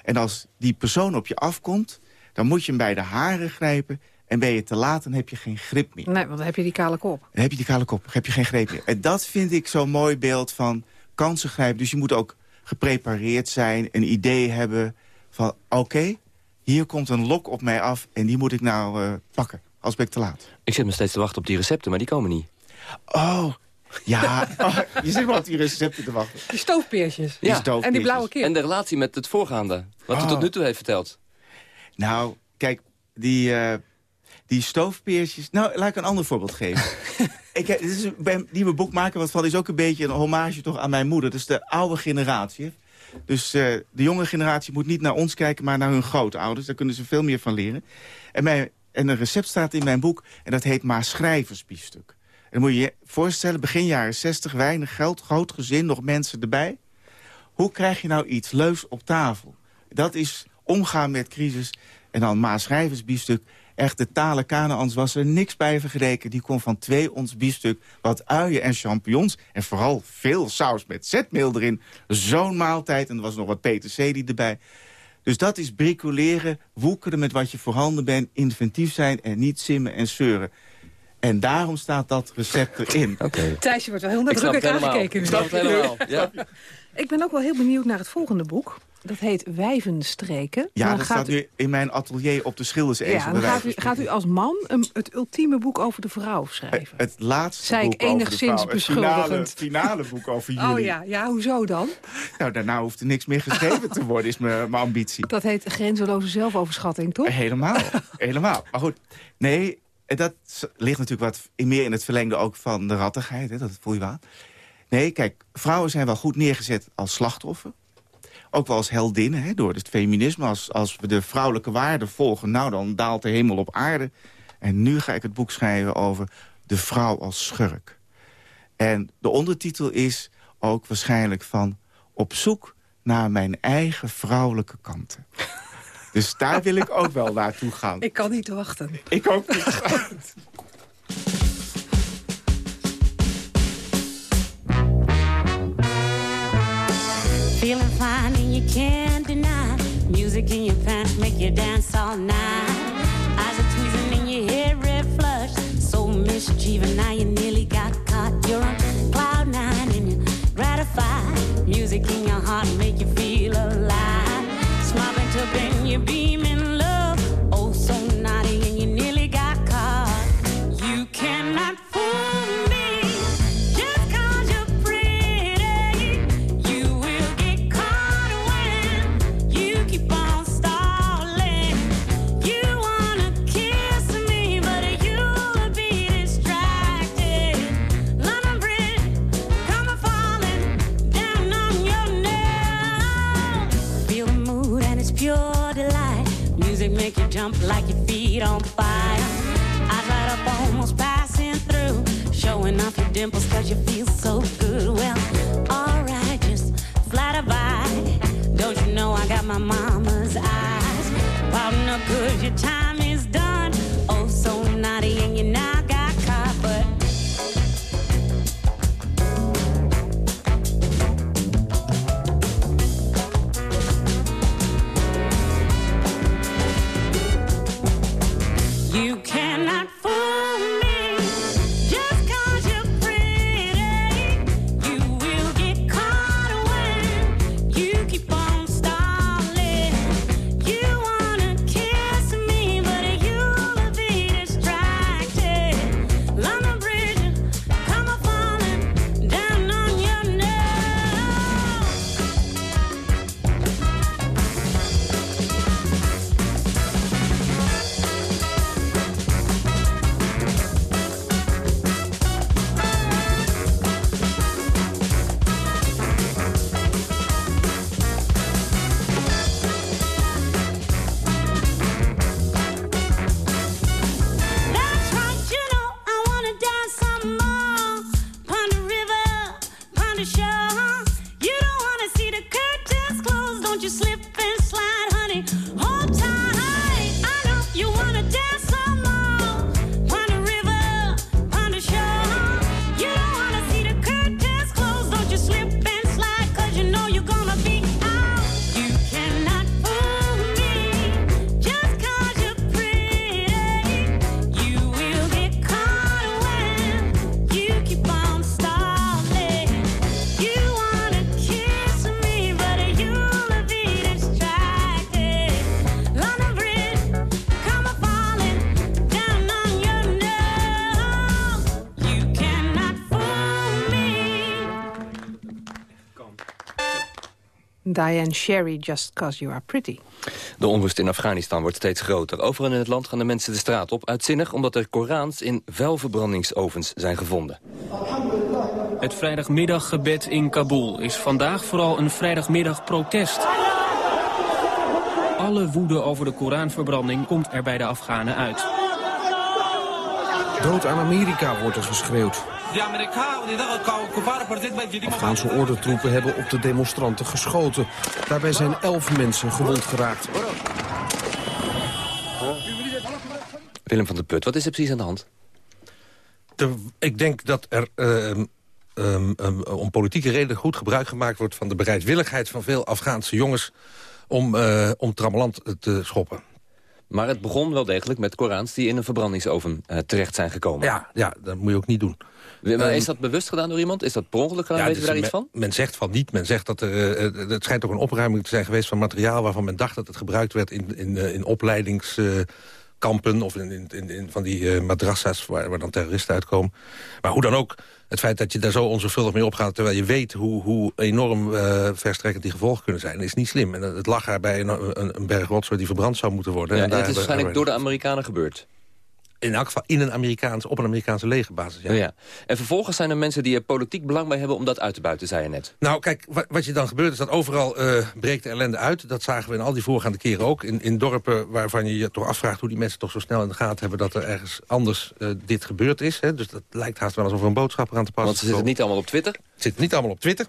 En als die persoon op je afkomt, dan moet je hem bij de haren grijpen. En ben je te laat, dan heb je geen grip meer. Nee, want dan heb je die kale kop. Dan heb je die kale kop, dan heb je geen greep meer. En dat vind ik zo'n mooi beeld van kansen grijpen. Dus je moet ook geprepareerd zijn, een idee hebben van... oké, hier komt een lok op mij af en die moet ik nou eh, pakken. Als ben ik te laat. Ik zit me steeds te wachten op die recepten, maar die komen niet. Oh, ja. Oh, je zit maar op die recepten te wachten. Die stoofpeersjes. Ja. En die blauwe kip. En de relatie met het voorgaande. Wat u Oh. tot nu toe heeft verteld. Nou, kijk, die, eh, die stoofpeersjes... Nou, laat ik een ander voorbeeld geven. ik, heb- dit is bij die we boek maken, wat van is ook een beetje een hommage toch aan mijn moeder. Dus de oude generatie. Dus eh, de jonge generatie moet niet naar ons kijken, maar naar hun grootouders. Daar kunnen ze veel meer van leren. En, mijn, en een recept staat in mijn boek en dat heet maar schrijversbiefstuk. En dan moet je je voorstellen, begin jaren 60, weinig geld, groot gezin, nog mensen erbij. Hoe krijg je nou iets leuks op tafel? Dat is omgaan met crisis. En dan Maas schrijversbiefstuk. Echt, de talen Kanaans was er niks bij vergeleken. Die kon van twee ons biefstuk, wat uien en champignons... en vooral veel saus met zetmeel erin. Zo'n maaltijd. En er was nog wat peterselie erbij. Dus dat is bricoleren, woekeren met wat je voorhanden bent... inventief zijn en niet simmen en zeuren. En daarom staat dat recept erin. Thijsje wordt wel heel nadrukkelijk aangekeken. Ik snap het helemaal, ja. Ik ben ook wel heel benieuwd naar het volgende boek. Dat heet Wijvenstreken. Ja, Dan dat gaat staat nu in mijn atelier op de schildersezel. Ja, dan gaat u, gaat u als man een, het ultieme boek over de vrouw schrijven. Het laatste Zei ik boek over de enigszins vrouw. Het finale, beschuldigend. finale boek over jullie. Oh ja, ja, hoezo dan? Nou, daarna hoeft er niks meer geschreven te worden, is mijn mijn ambitie. Dat heet grenzeloze zelfoverschatting, toch? Helemaal, helemaal. Maar goed, nee, dat ligt natuurlijk wat in- meer in het verlengde ook van de rattigheid. Hè, dat voel je wel. Nee, kijk, vrouwen zijn wel goed neergezet als slachtoffer. Ook wel als heldinnen, hè, door het feminisme. Als, als we de vrouwelijke waarden volgen, nou, dan daalt de hemel op aarde. En nu ga ik het boek schrijven over de vrouw als schurk. En de ondertitel is ook waarschijnlijk van... op zoek naar mijn eigen vrouwelijke kanten. Dus daar wil ik ook wel naartoe gaan. Ik kan niet wachten. Ik ook niet. Feeling fine you can't deny. Music in your pants make you dance all night. Eyes are tweezing and your hair red flush. So mischievous, jump like your feet on fire. Eyes light up, almost passing through. Showing off your dimples cause you feel so good. Well, alright, just flatter by. Don't you know I got my mama's Diane Sherry, Just Cause You Are Pretty. De onrust in Afghanistan wordt steeds groter. Overal in het land gaan de mensen de straat op. Uitzinnig omdat er Korans in vuilverbrandingsovens zijn gevonden. Het vrijdagmiddaggebed in Kabul is vandaag vooral een vrijdagmiddagprotest. Alle woede over de Koranverbranding komt er bij de Afghanen uit. Dood aan Amerika wordt er geschreeuwd. Afghaanse ordentroepen hebben op de demonstranten geschoten. Daarbij zijn elf mensen gewond geraakt. Willem van der Put, wat is er precies aan de hand? ik denk dat er ehm, ehm, ehm, om politieke redenen goed gebruik gemaakt wordt... van de bereidwilligheid van veel Afghaanse jongens om, uh, om trammeland te schoppen. Maar het begon wel degelijk met Korans die in een verbrandingsoven uh, terecht zijn gekomen. Ja, ja, dat moet je ook niet doen. Maar is dat bewust gedaan door iemand? Is dat per ongeluk gedaan? Ja, Weten we daar iets van? Men zegt van niet. Men zegt dat er, uh, het schijnt ook een opruiming te zijn geweest van materiaal... waarvan men dacht dat het gebruikt werd in, in, in opleidingskampen... of in, in, in, van die uh, madrassa's waar, waar dan terroristen uitkomen. Maar hoe dan ook, het feit dat je daar zo onzorgvuldig mee opgaat... terwijl je weet hoe, hoe enorm uh, verstrekkend die gevolgen kunnen zijn... is niet slim. En het lag er bij een, een, een berg rotzooi die verbrand zou moeten worden. Ja, en, en het is waarschijnlijk door de Amerikanen gebeurd in elk geval in een Amerikaans, op een Amerikaanse legerbasis. Ja. ja. En vervolgens zijn er mensen die er politiek belang bij hebben om dat uit te buiten, zei je net. Nou, kijk, wat, wat je dan gebeurt is dat overal uh, breekt de ellende uit. Dat zagen we in al die voorgaande keren ook. In, in dorpen waarvan je je toch afvraagt hoe die mensen toch zo snel in de gaten hebben... dat er ergens anders uh, dit gebeurd is. Hè. Dus dat lijkt haast wel alsof er een boodschap aan te passen Want ze zitten niet allemaal op Twitter? Ze zitten niet allemaal op Twitter.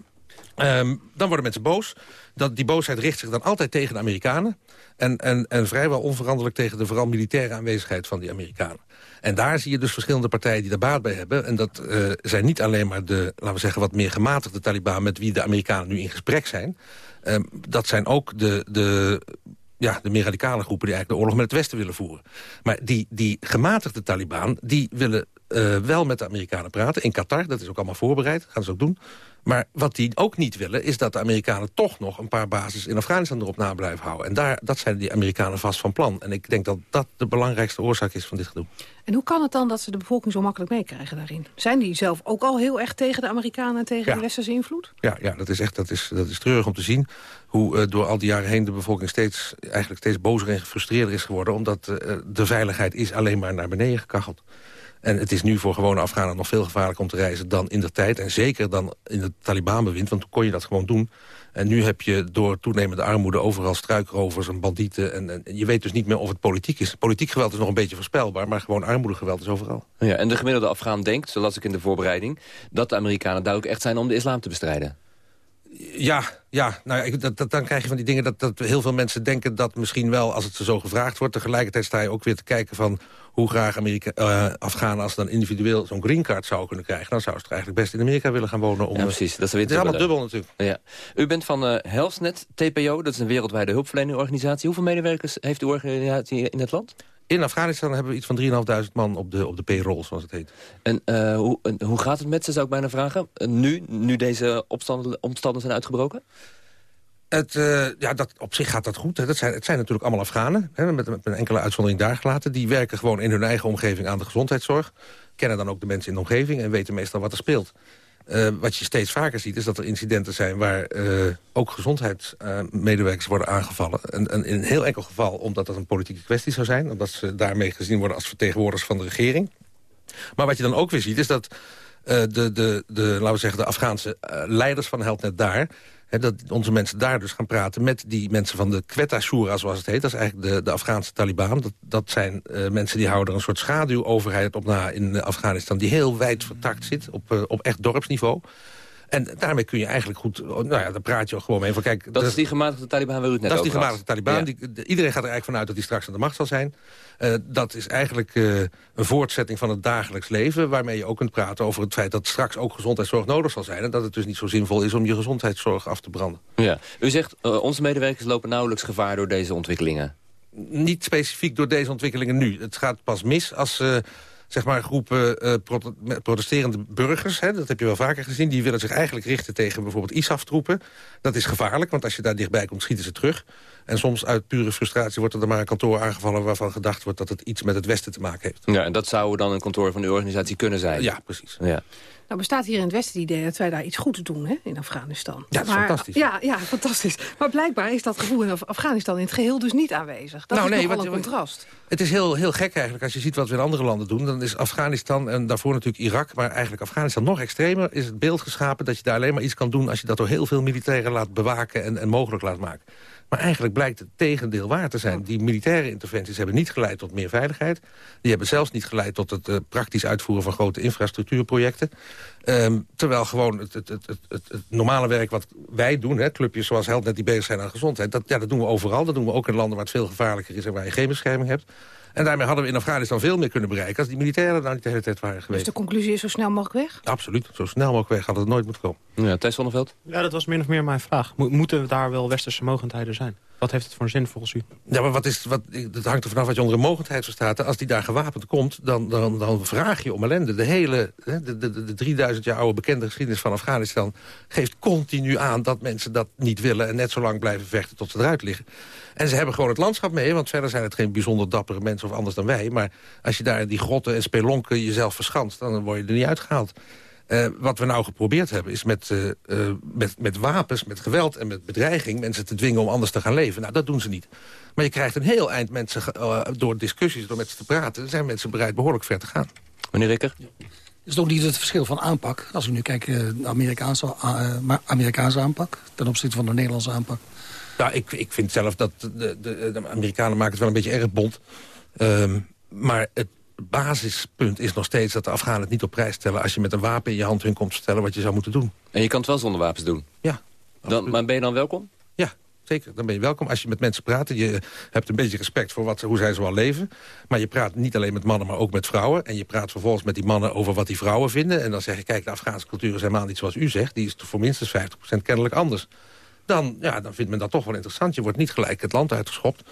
Um, dan worden mensen boos. Dat, die boosheid richt zich dan altijd tegen de Amerikanen. En, en, en vrijwel onveranderlijk tegen de vooral militaire aanwezigheid van die Amerikanen. En daar zie je dus verschillende partijen die daar baat bij hebben. En dat uh, zijn niet alleen maar de, laten we zeggen, wat meer gematigde Taliban... met wie de Amerikanen nu in gesprek zijn. Uh, dat zijn ook de, de, ja, de meer radicale groepen die eigenlijk de oorlog met het Westen willen voeren. Maar die, die gematigde Taliban, die willen uh, wel met de Amerikanen praten. In Qatar, dat is ook allemaal voorbereid, gaan ze ook doen. Maar wat die ook niet willen, is dat de Amerikanen toch nog een paar bases in Afghanistan erop na blijven houden. En daar, dat zijn die Amerikanen vast van plan. En ik denk dat dat de belangrijkste oorzaak is van dit gedoe. En hoe kan het dan dat ze de bevolking zo makkelijk meekrijgen daarin? Zijn die zelf ook al heel erg tegen de Amerikanen en tegen de westerse invloed? Ja, ja dat is echt dat is, dat is treurig om te zien. Hoe uh, door al die jaren heen de bevolking steeds, eigenlijk steeds bozer en gefrustreerder is geworden. Omdat uh, de veiligheid is alleen maar naar beneden gekacheld. En het is nu voor gewone Afghanen nog veel gevaarlijker om te reizen dan in de tijd. En zeker dan in het Taliban-bewind, want toen kon je dat gewoon doen. En nu heb je door toenemende armoede overal struikrovers en bandieten. En, je weet dus niet meer of het politiek is. Politiek geweld is nog een beetje voorspelbaar, maar gewoon armoedegeweld is overal. Ja, en de gemiddelde Afghaan denkt, zoals ik in de voorbereiding... dat de Amerikanen duidelijk echt zijn om de islam te bestrijden. Ja, ja nou, dat, dat, dan krijg je van die dingen dat, dat heel veel mensen denken dat misschien wel, als het zo gevraagd wordt, tegelijkertijd sta je ook weer te kijken van hoe graag Amerika, uh, Afghanen als ze dan individueel zo'n green card zouden kunnen krijgen. Dan zou ze eigenlijk best in Amerika willen gaan wonen. Om, ja, precies. Dat is, weer het is allemaal dubbel natuurlijk. Ja. U bent van uh, HealthNet TPO, dat is een wereldwijde hulpverleningorganisatie. Hoeveel medewerkers heeft uw organisatie in het land? In Afghanistan hebben we iets van 3.500 man op de, op de payroll, zoals het heet. En uh, hoe, hoe gaat het met ze, zou ik bijna vragen? nu, nu deze opstanden, omstanden zijn uitgebroken? Het, uh, ja, dat, op zich gaat dat goed. Hè. Dat zijn, het zijn natuurlijk allemaal Afghanen, hè, met, met, een enkele uitzondering daar gelaten. Die werken gewoon in hun eigen omgeving aan de gezondheidszorg. Kennen dan ook de mensen in de omgeving en weten meestal wat er speelt. Uh, wat je steeds vaker ziet is dat er incidenten zijn... waar uh, ook gezondheidsmedewerkers worden aangevallen. En, in een heel enkel geval omdat dat een politieke kwestie zou zijn. Omdat ze daarmee gezien worden als vertegenwoordigers van de regering. Maar wat je dan ook weer ziet is dat uh, de, de, de, laten we zeggen, de Afghaanse leiders van HealthNet daar dat onze mensen daar dus gaan praten met die mensen van de Quetta Shura, zoals het heet. Dat is eigenlijk de, de Afghaanse Taliban. Dat, dat zijn uh, mensen die houden er een soort schaduwoverheid op na in Afghanistan... die heel wijd vertakt zit, op, uh, op echt dorpsniveau. En daarmee kun je eigenlijk goed... Nou ja, daar praat je gewoon mee van... Kijk, dat is die gematigde Taliban waar u het net Dat is die gematigde Taliban. Ja. Die, iedereen gaat er eigenlijk vanuit dat hij straks aan de macht zal zijn. Uh, dat is eigenlijk uh, een voortzetting van het dagelijks leven... waarmee je ook kunt praten over het feit dat straks ook gezondheidszorg nodig zal zijn... en dat het dus niet zo zinvol is om je gezondheidszorg af te branden. Ja. U zegt, uh, onze medewerkers lopen nauwelijks gevaar door deze ontwikkelingen. Niet specifiek door deze ontwikkelingen nu. Het gaat pas mis als zeg maar, groepen uh, protesterende burgers. Hè, dat heb je wel vaker gezien. Die willen zich eigenlijk richten tegen bijvoorbeeld ISAF-troepen. Dat is gevaarlijk, want als je daar dichtbij komt, schieten ze terug. En soms uit pure frustratie wordt er dan maar een kantoor aangevallen... waarvan gedacht wordt dat het iets met het Westen te maken heeft. Ja, en dat zou dan een kantoor van de organisatie kunnen zijn. Ja, precies. Ja. Nou bestaat hier in het Westen het idee dat wij daar iets goeds doen hè, in Afghanistan. Ja, dat is maar, fantastisch. Ja, ja, fantastisch. Maar blijkbaar is dat gevoel in Af- Afghanistan in het geheel dus niet aanwezig. Dat Nou, is nee, nogal een contrast. Het is heel, heel gek eigenlijk als je ziet wat we in andere landen doen. Dan is Afghanistan en daarvoor natuurlijk Irak... maar eigenlijk Afghanistan nog extremer... is het beeld geschapen dat je daar alleen maar iets kan doen... als je dat door heel veel militairen laat bewaken en, en mogelijk laat maken. Maar eigenlijk blijkt het tegendeel waar te zijn. Die militaire interventies hebben niet geleid tot meer veiligheid. Die hebben zelfs niet geleid tot het eh, praktisch uitvoeren van grote infrastructuurprojecten. Ehm, terwijl gewoon het, het, het, het, normale werk wat wij doen... Hè, clubjes zoals Heldnet die bezig zijn aan gezondheid... Dat, ja, dat doen we overal. Dat doen we ook in landen waar het veel gevaarlijker is... en waar je geen bescherming hebt. En daarmee hadden we in Afghanistan veel meer kunnen bereiken... als die militairen daar niet de hele tijd waren Dus geweest. de conclusie is zo snel mogelijk weg? Absoluut. Zo snel mogelijk weg had het nooit moeten komen. Ja, Thijs Zonneveld? Ja, dat was min of meer mijn vraag. Mo- moeten daar wel westerse mogendheden zijn? Wat heeft het voor zin volgens u? Ja, maar wat is, wat, het hangt er vanaf wat je onder een mogendheid verstaat. Als die daar gewapend komt, dan, dan, dan vraag je om ellende. De hele de, de, de 3000 jaar oude bekende geschiedenis van Afghanistan... geeft continu aan dat mensen dat niet willen... en net zo lang blijven vechten tot ze eruit liggen. En ze hebben gewoon het landschap mee, want verder zijn het geen bijzonder dappere mensen... of anders dan wij. Maar als je daar in die grotten en spelonken jezelf verschanst... dan word je er niet uitgehaald. Eh, wat we nou geprobeerd hebben is met, eh, eh, met, met wapens, met geweld en met bedreiging... mensen te dwingen om anders te gaan leven. Nou, dat doen ze niet. Maar je krijgt een heel eind mensen, eh, door discussies, door met ze te praten... zijn mensen bereid behoorlijk ver te gaan. Meneer Rikker? is toch niet het verschil van aanpak. Als we nu kijken naar de Amerikaanse, eh, Amerikaanse aanpak... ten opzichte van de Nederlandse aanpak. Nou, ik, ik vind zelf dat de, de, de Amerikanen maken het wel een beetje erg bond. Ehm, maar het basispunt is nog steeds dat de Afghanen het niet op prijs stellen... als je met een wapen in je hand hun komt vertellen wat je zou moeten doen. En je kan het wel zonder wapens doen? Ja. Dan, maar ben je dan welkom? Ja, zeker. Dan ben je welkom. Als je met mensen praat, je hebt een beetje respect voor wat, hoe zij zoal leven. Maar je praat niet alleen met mannen, maar ook met vrouwen. En je praat vervolgens met die mannen over wat die vrouwen vinden. En dan zeg je, kijk, de Afghaanse cultuur is helemaal niet zoals u zegt. Die is voor minstens 50% kennelijk anders. Dan, ja, dan vindt men dat toch wel interessant. Je wordt niet gelijk het land uitgeschopt.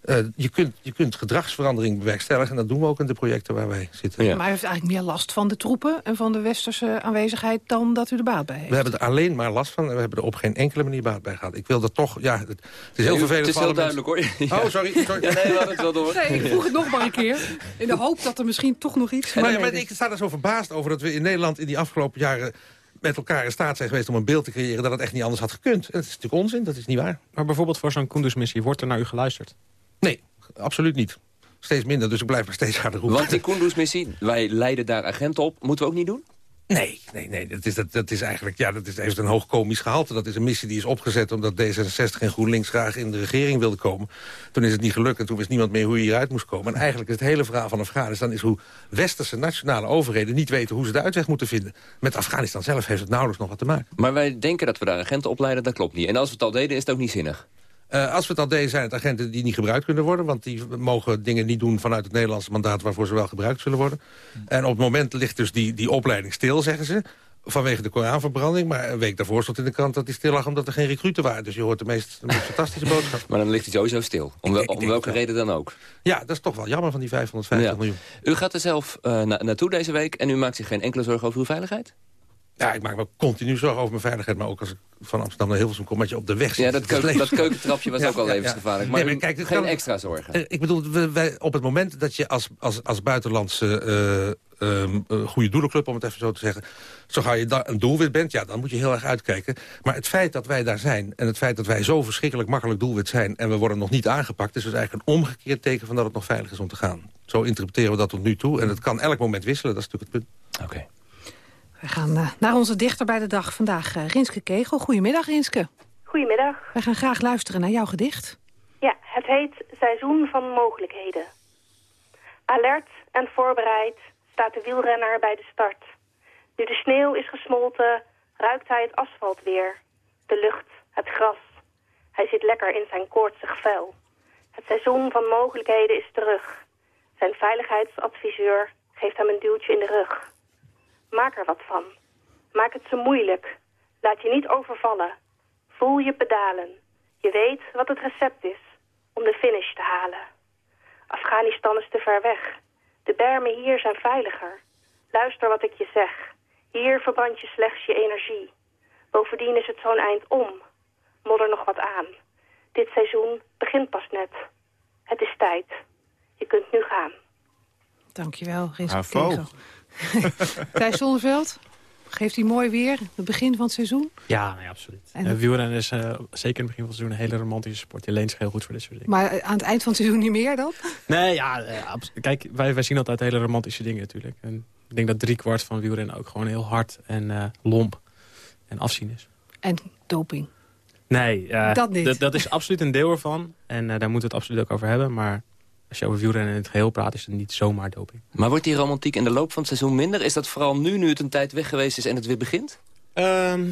Eh, je, kunt, je kunt gedragsverandering bewerkstelligen. En dat doen we ook in de projecten waar wij zitten. Maar u heeft eigenlijk meer last van de troepen en van de westerse aanwezigheid... dan dat u er baat bij heeft. We hebben er alleen maar last van en we hebben er op geen enkele manier baat bij gehad. Ik wil dat toch, ja, het, het is heel Ja, vervelend Het is heel duidelijk hoor. Ja. Oh, sorry. sorry. Ja, nee, hadden het wel door. Nee, ik vroeg het nog maar een keer. In de hoop dat er misschien toch nog iets... Nee, Maar maar nee, ik sta er zo verbaasd over dat we in Nederland in die afgelopen jaren met elkaar in staat zijn geweest om een beeld te creëren dat het echt niet anders had gekund. En dat is natuurlijk onzin, dat is niet waar. Maar bijvoorbeeld voor zo'n Kunduz-missie, wordt er naar u geluisterd? Nee, absoluut niet. Steeds minder, dus ik blijf maar steeds harder roepen. Want die Kunduz-missie, wij leiden daar agenten op. Moeten we ook niet doen? Nee, nee, nee. Dat is, dat, dat is eigenlijk, ja, dat is, heeft een hoog komisch gehalte. Dat is een missie die is opgezet omdat D66 en GroenLinks graag in de regering wilden komen. Toen is het niet gelukt en toen wist niemand meer hoe je hieruit moest komen. En eigenlijk is het hele verhaal van Afghanistan is hoe westerse nationale overheden niet weten hoe ze de uitweg moeten vinden. Met Afghanistan zelf heeft het nauwelijks nog wat te maken. Maar wij denken dat we daar agenten opleiden, dat klopt niet. En als we het al deden, is het ook niet zinnig. Eh, als we het al deden, zijn het agenten die niet gebruikt kunnen worden. Want die mogen dingen niet doen vanuit het Nederlandse mandaat... waarvoor ze wel gebruikt zullen worden. En op het moment ligt dus die, die opleiding stil, zeggen ze. Vanwege de Koranverbranding. Maar een week daarvoor stond in de krant dat die stil lag... omdat er geen recruten waren. Dus je hoort de meest, de meest fantastische boodschap. Maar dan ligt hij sowieso stil. Om, wel- om welke reden dan ook. Ja, dat is toch wel jammer van die 550 Ja. miljoen. U gaat er zelf eh, na- naartoe deze week en u maakt zich geen enkele zorgen over uw veiligheid? Ja, ik maak me continu zorgen over mijn veiligheid. Maar ook als ik van Amsterdam naar Hilversum kom... dat je op de weg zit. Ja, dat, keuken, dat keukentrapje was Ja, ook al ja, levensgevaarlijk. Maar, Nee, u- kijk, geen kan- extra zorgen. Eh, Ik bedoel, we- wij, op het moment dat je als, als, als buitenlandse eh, ehm, eh, goede doelenclub, om het even zo te zeggen... zo gauw je een doelwit bent, ja, dan moet je heel erg uitkijken. Maar het feit dat wij daar zijn en het feit dat wij zo verschrikkelijk makkelijk doelwit zijn... en we worden nog niet aangepakt, is dus eigenlijk een omgekeerd teken van dat het nog veilig is om te gaan. Zo interpreteren we dat tot nu toe. En het kan elk moment wisselen, dat is natuurlijk het punt. Oké. We gaan eh, naar onze dichter bij de dag vandaag, eh, Rinske Kegel. Goedemiddag, Rinske. Goedemiddag. Wij gaan graag luisteren naar jouw gedicht. Ja, het heet Seizoen van Mogelijkheden. Alert en voorbereid staat de wielrenner bij de start. Nu de sneeuw is gesmolten, ruikt hij het asfalt weer. De lucht, het gras. Hij zit lekker in zijn koortsig vel. Het seizoen van mogelijkheden is terug. Zijn veiligheidsadviseur geeft hem een duwtje in de rug. Maak er wat van. Maak het zo moeilijk. Laat je niet overvallen. Voel je pedalen. Je weet wat het recept is om de finish te halen. Afghanistan is te ver weg. De bermen hier zijn veiliger. Luister wat ik je zeg. Hier verbrand je slechts je energie. Bovendien is het zo'n eind om. Modder nog wat aan. Dit seizoen begint pas net. Het is tijd. Je kunt nu gaan. Dankjewel, Rins Bravo. Kegel. Thijs Zonneveld, geeft hij mooi weer, het begin van het seizoen. Ja, nee, absoluut. En- En wielrennen is eh, zeker in het begin van het seizoen een hele romantische sport. Je leent zich heel goed voor dit soort dingen. Maar eh, aan het eind van het seizoen niet meer dan? Nee, ja, eh, kijk, wij, wij zien altijd hele romantische dingen natuurlijk. En ik denk dat driekwart van wielrennen ook gewoon heel hard en eh, lomp en afzien is. En doping. Nee, eh, Dat niet. Dat, is absoluut een deel ervan. En eh, daar moeten we het absoluut ook over hebben. Maar als je over wielrennen in het geheel praat, is het niet zomaar doping. Maar wordt die romantiek in de loop van het seizoen minder? Is dat vooral nu, nu het een tijd weg geweest is en het weer begint? Ehm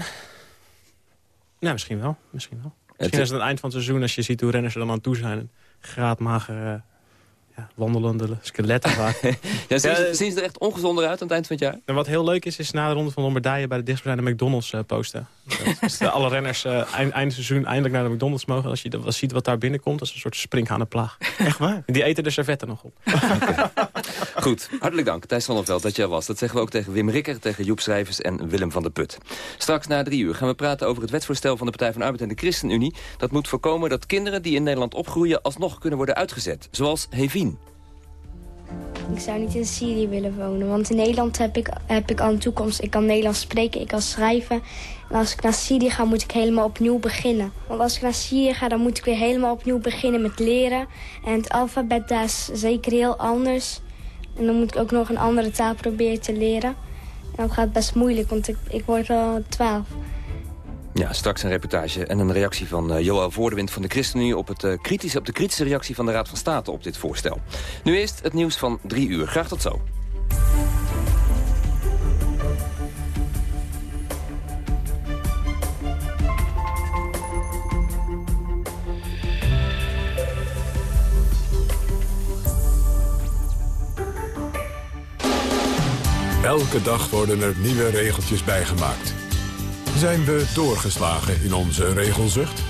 nou, misschien wel. Misschien wel. Misschien is het aan het eind van het seizoen, als je ziet hoe renners er dan aan toe zijn. Een graadmagere, ja, wandelende skeletten vaak. Ja, zien, ze, zien ze er echt ongezonder uit aan het eind van het jaar? En wat heel leuk is, is na de ronde van Lombardije bij de dichtstbijzijnde McDonald's eh, posten. Dus de alle renners eh, eind, eind seizoen eindelijk naar de McDonald's mogen. Als je dat- ziet wat daar binnenkomt, dat is een soort springhanenplaag. Echt waar? Die eten de servetten nog op. Goed, hartelijk dank Thijs Zonneveld dat jij was. Dat zeggen we ook tegen Wim Rikker, tegen Joep Schrijvers en Willem van der Put. Straks na drie uur gaan we praten over het wetsvoorstel van de Partij van de Arbeid en de ChristenUnie. Dat moet voorkomen dat kinderen die in Nederland opgroeien alsnog kunnen worden uitgezet. Zoals Hevien. Ik zou niet in Syrië willen wonen, want in Nederland heb ik, heb ik al een toekomst. Ik kan Nederlands spreken, ik kan schrijven. En als ik naar Syrië ga, moet ik helemaal opnieuw beginnen. Want als ik naar Syrië ga, dan moet ik weer helemaal opnieuw beginnen met leren. En het alfabet daar is zeker heel anders. En dan moet ik ook nog een andere taal proberen te leren. En dat gaat best moeilijk, want ik, ik word al twaalf. Ja, straks een reportage en een reactie van eh, Joël Voordewind van de ChristenUnie... Op, het, eh, op de kritische reactie van de Raad van State op dit voorstel. Nu eerst het nieuws van drie uur. Graag tot zo. Elke dag worden er nieuwe regeltjes bijgemaakt. Zijn we doorgeslagen in onze regelzucht?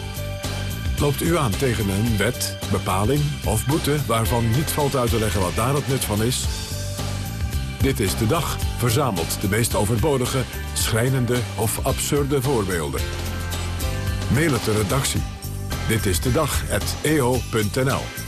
Loopt u aan tegen een wet, bepaling of boete waarvan niet valt uit te leggen wat daar het nut van is? Dit is de dag verzamelt de meest overbodige, schrijnende of absurde voorbeelden. Mail het de redactie. Dit is de dag eo.nl.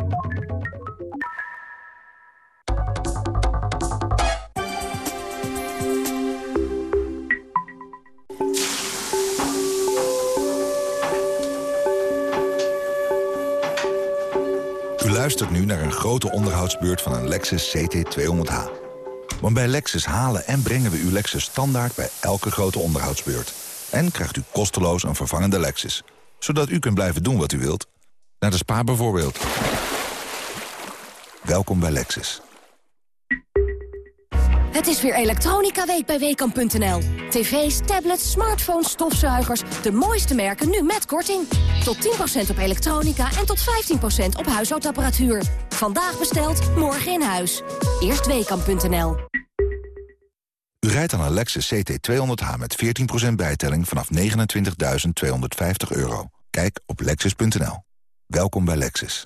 luistert nu naar een grote onderhoudsbeurt van een Lexus CT200H. Want bij Lexus halen en brengen we uw Lexus standaard bij elke grote onderhoudsbeurt. En krijgt u kosteloos een vervangende Lexus. Zodat u kunt blijven doen wat u wilt. Naar de spa bijvoorbeeld. Welkom bij Lexus. Het is weer Elektronica Week bij Weekamp.nl. TV's, tablets, smartphones, stofzuigers. De mooiste merken nu met korting. Tot 10% op elektronica en tot 15% op huishoudapparatuur. Vandaag besteld, morgen in huis. Eerst Weekamp.nl. U rijdt aan een Lexus CT200H met 14% bijtelling vanaf 29.250 euro. Kijk op lexus.nl. Welkom bij Lexus.